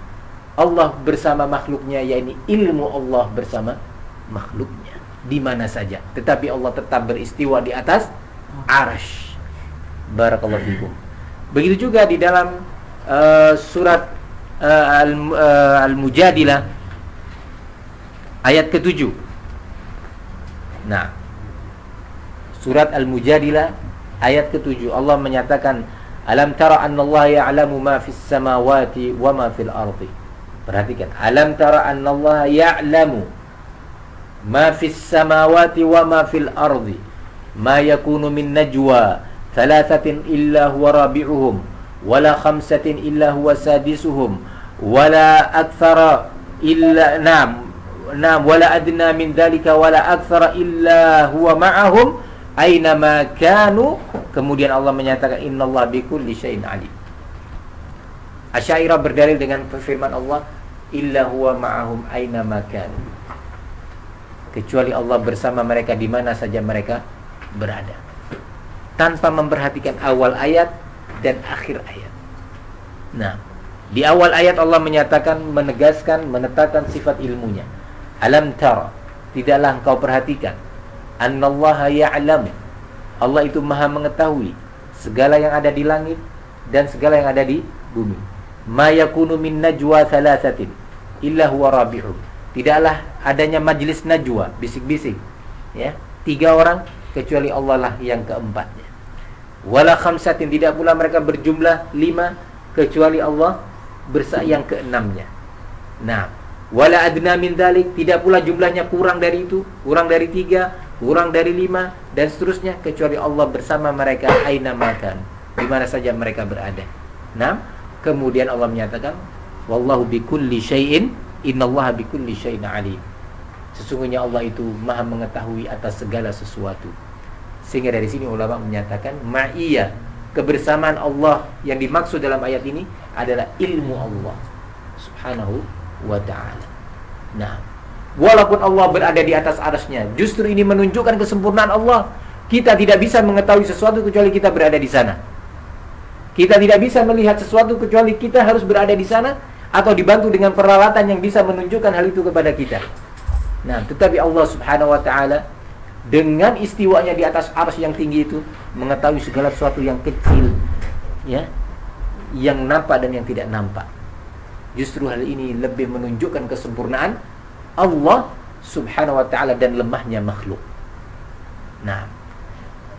Allah bersama makhluknya yakni ilmu Allah bersama makhluknya di mana saja tetapi Allah tetap beristiwa di atas arash barakallahu fikum begitu juga di dalam uh, surat uh, al-mujadilah uh, ayat ketujuh. Nah surat al-mujadilah ayat ketujuh. Allah menyatakan alam tara anna Allah ya'lamu ma fis samawati wa ma fil ardi. Perhatikan, alam tara annallaha ya'lamu ma fis samawati wa ma fil ardi ma yakunu min najwa thalathatin illa huwa rabi'uhum wala khamsatin illa huwa sadisuhum wala akthara illa nam nam wala adna min dhalika wala akthara illa huwa ma'ahum aina ma kanu. Kemudian Allah menyatakan innallaha bikulli syai'in alim. Asyairah berdalil dengan firman Allah illa huwa ma'ahum aina makan kecuali Allah bersama mereka di mana saja mereka berada tanpa memperhatikan awal ayat dan akhir ayat nah Di awal ayat Allah menyatakan menegaskan menetapkan sifat ilmunya. Alam tara tidaklah engkau perhatikan annallaha ya'lamu Allah itu maha mengetahui segala yang ada di langit dan segala yang ada di bumi. Ma yakunu min najwa thalathatin illa huwa rabi'u. Tidaklah adanya majlis najwa, bisik-bisik, ya. Tiga orang kecuali Allah lah yang keempatnya. Wala khamsatin tidak pula mereka berjumlah lima kecuali Allah bersa yang keenamnya. Nah, wala adna min dalik tidak pula jumlahnya kurang dari itu, kurang dari tiga, kurang dari lima dan seterusnya kecuali Allah bersama mereka aina makan di mana saja mereka berada. Nah, kemudian Allah menyatakan wallahu bikulli syai'in innallaha bikulli syai'in alim. Sesungguhnya Allah itu Maha mengetahui atas segala sesuatu. Sehingga dari sini ulama menyatakan ma'iyah kebersamaan Allah yang dimaksud dalam ayat ini adalah ilmu Allah Subhanahu wa taala. Nah, Walaupun Allah berada di atas arasnya Justru ini menunjukkan kesempurnaan Allah. Kita tidak bisa mengetahui sesuatu kecuali kita berada di sana. Kita tidak bisa melihat sesuatu kecuali kita harus berada di sana Atau dibantu dengan peralatan yang bisa menunjukkan hal itu kepada kita. Nah, tetapi Allah subhanahu wa ta'ala Dengan istiwanya di atas aras yang tinggi itu Mengetahui segala sesuatu yang kecil ya Yang nampak dan yang tidak nampak Justru hal ini lebih menunjukkan kesempurnaan Allah subhanahu wa ta'ala dan lemahnya makhluk. Nah,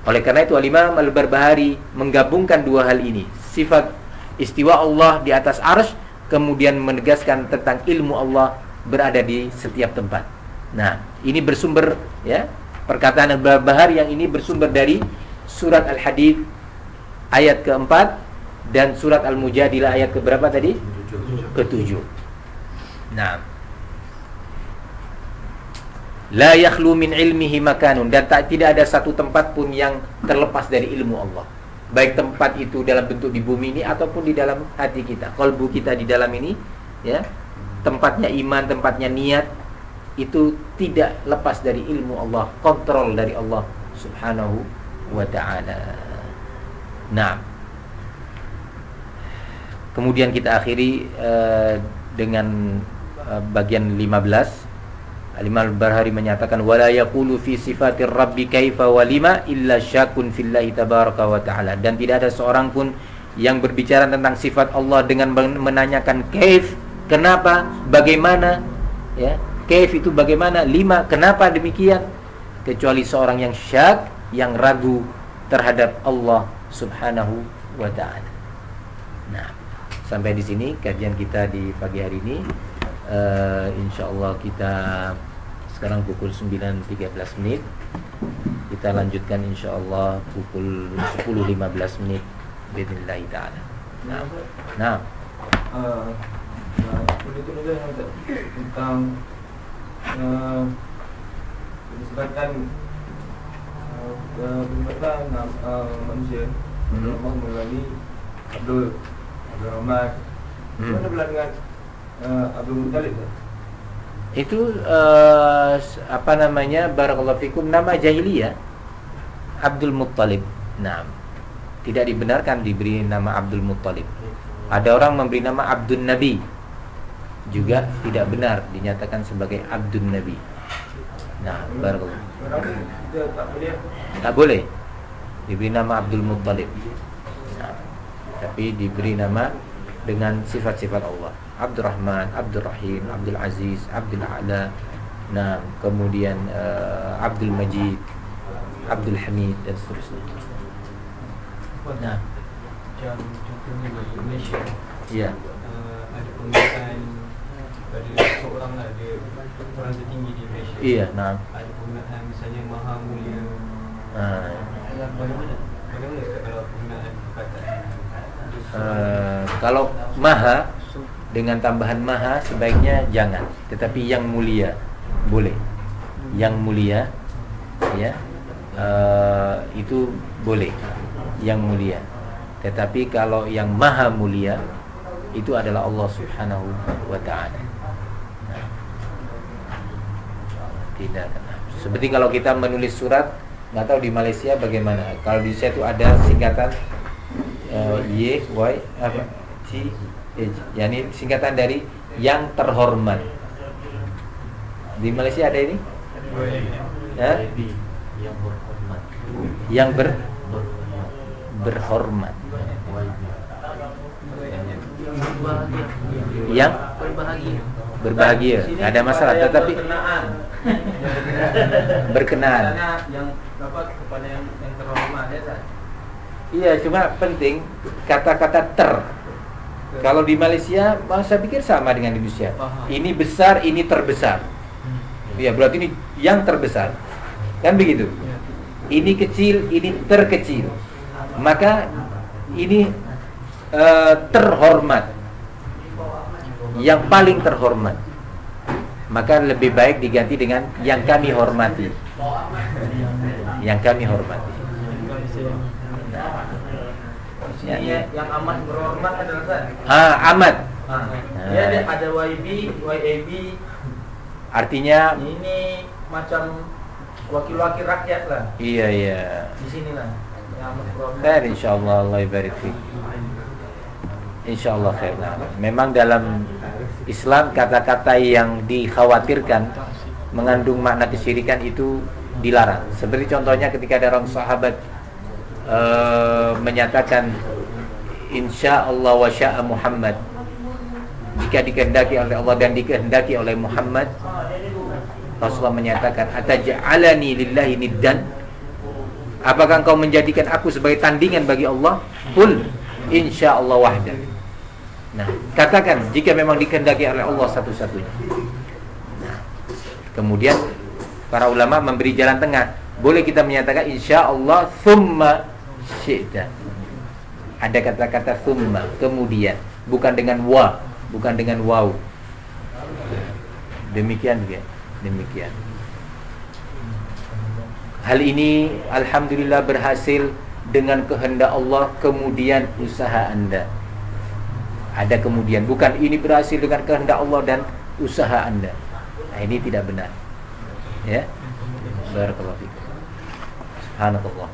oleh karena itu Al-Imam Al-Barbahari menggabungkan dua hal ini. Sifat istiwa Allah di atas arsh, kemudian menegaskan tentang ilmu Allah berada di setiap tempat. Nah, ini bersumber ya, perkataan Al-Barbahari yang ini bersumber dari surat Al-Hadid ayat keempat dan surat Al-Mujadilah ayat keberapa tadi? Ketujuh. Nah, La yakhlu min ilmihi makanun dan tak tidak ada satu tempat pun yang terlepas dari ilmu Allah. Baik tempat itu dalam bentuk di bumi ini ataupun di dalam hati kita. Kalbu kita di dalam ini ya. Tempatnya iman, tempatnya niat itu tidak lepas dari ilmu Allah, kontrol dari Allah Subhanahu wa taala. Nah. Kemudian kita akhiri uh, dengan uh, bagian 15 Al-Imam Al-Barhari menyatakan wala yaqulu fi sifatir rabbi kaifa wa lima illa syakun fillahi tabaraka wa taala dan tidak ada seorang pun yang berbicara tentang sifat Allah dengan menanyakan kaif kenapa bagaimana ya kaif itu bagaimana? Lima. Kenapa demikian? Kecuali seorang yang syak yang ragu terhadap Allah Subhanahu wa taala. Nah, sampai di sini kajian kita di pagi hari ini. Uh, insyaallah kita sekarang pukul 9.13 menit. Kita lanjutkan insyaallah pukul 10.15 menit. Bismillah taala. Nah nah. Uh, uh, tentang uh, disebabkan uh, uh, uh, manusia hmm. Allah melalui Abdul Abdul Rahman hmm. mana pula dengan uh, Abdul Muttalib itu uh, apa namanya barakallahu fikum nama jahiliyah Abdul Muttalib. Nah, tidak dibenarkan diberi nama Abdul Muttalib. Ada orang memberi nama Abdul Nabi. Juga tidak benar dinyatakan sebagai Abdul Nabi. Nah, barakallahu. Tak boleh diberi nama Abdul Muttalib. Nah, tapi diberi nama dengan sifat-sifat Allah. Abdurrahman, Abdurrahim, Abdul Aziz, Abdul A'la, nah kemudian uh, Abdul Majid, Abdul Hamid dan seterusnya. Nah, contohnya di Malaysia, ya. Ada pada seorang lah dia orang tertinggi di Malaysia. Iya, nah. Ada penggunaan misalnya Maha Mulia. Ah. Bagaimana? Bagaimana kalau penggunaan perkataan? Uh, kalau maha dengan tambahan maha sebaiknya jangan tetapi yang mulia boleh yang mulia ya uh, itu boleh yang mulia tetapi kalau yang maha mulia itu adalah Allah Subhanahu wa taala tidak seperti kalau kita menulis surat nggak tahu di Malaysia bagaimana kalau di saya itu ada singkatan uh, Y Y apa C Yani singkatan dari yang terhormat. Di Malaysia ada ini? Ya? Yang berhormat. Yang ber Berhormat. Yang Berbahagia. Berbahagia. Sini Ada masalah tetapi berkenaan. [LAUGHS] berkenaan. Yang apa kepada yang yang terhormat ya? Iya, cuma penting kata-kata ter. Kalau di Malaysia, saya pikir sama dengan di Indonesia. Ini besar, ini terbesar. Iya, berarti ini yang terbesar. Kan begitu? Ya. Ini kecil, ini terkecil. Maka ini eh, terhormat. Yang paling terhormat. Maka lebih baik diganti dengan yang kami hormati. Yang kami hormati. Sini ya, yang amat berhormat adalah. Ah, amat. Ah, dia ada, ada YB, YAB, Artinya ini macam wakil-wakil rakyat lah iya iya. di sini lah. Yang amat berhormat. Khair insyaallah Allah ibarik fik. Insyaallah khair. Nah, memang dalam Islam kata-kata yang dikhawatirkan mengandung makna kesyirikan itu dilarang. Seperti contohnya ketika ada orang sahabat eh, menyatakan insya Allah wa sya'a Muhammad jika dikehendaki oleh Allah dan dikehendaki oleh Muhammad Rasulullah menyatakan ataj'alani lillahi niddan apakah engkau menjadikan aku sebagai tandingan bagi Allah Qul insya Allah wahda nah katakan jika memang dikehendaki oleh Allah satu-satunya. Nah, kemudian para ulama memberi jalan tengah. Boleh kita menyatakan insya Allah thumma syi'ta. Ada kata-kata thumma kemudian. Bukan dengan wa bukan dengan waw demikian dia demikian. Hal ini alhamdulillah berhasil dengan kehendak Allah kemudian usaha anda ada kemudian bukan ini berhasil dengan kehendak Allah dan usaha anda. Nah, ini tidak benar. Ya? Barakallahu subhanallah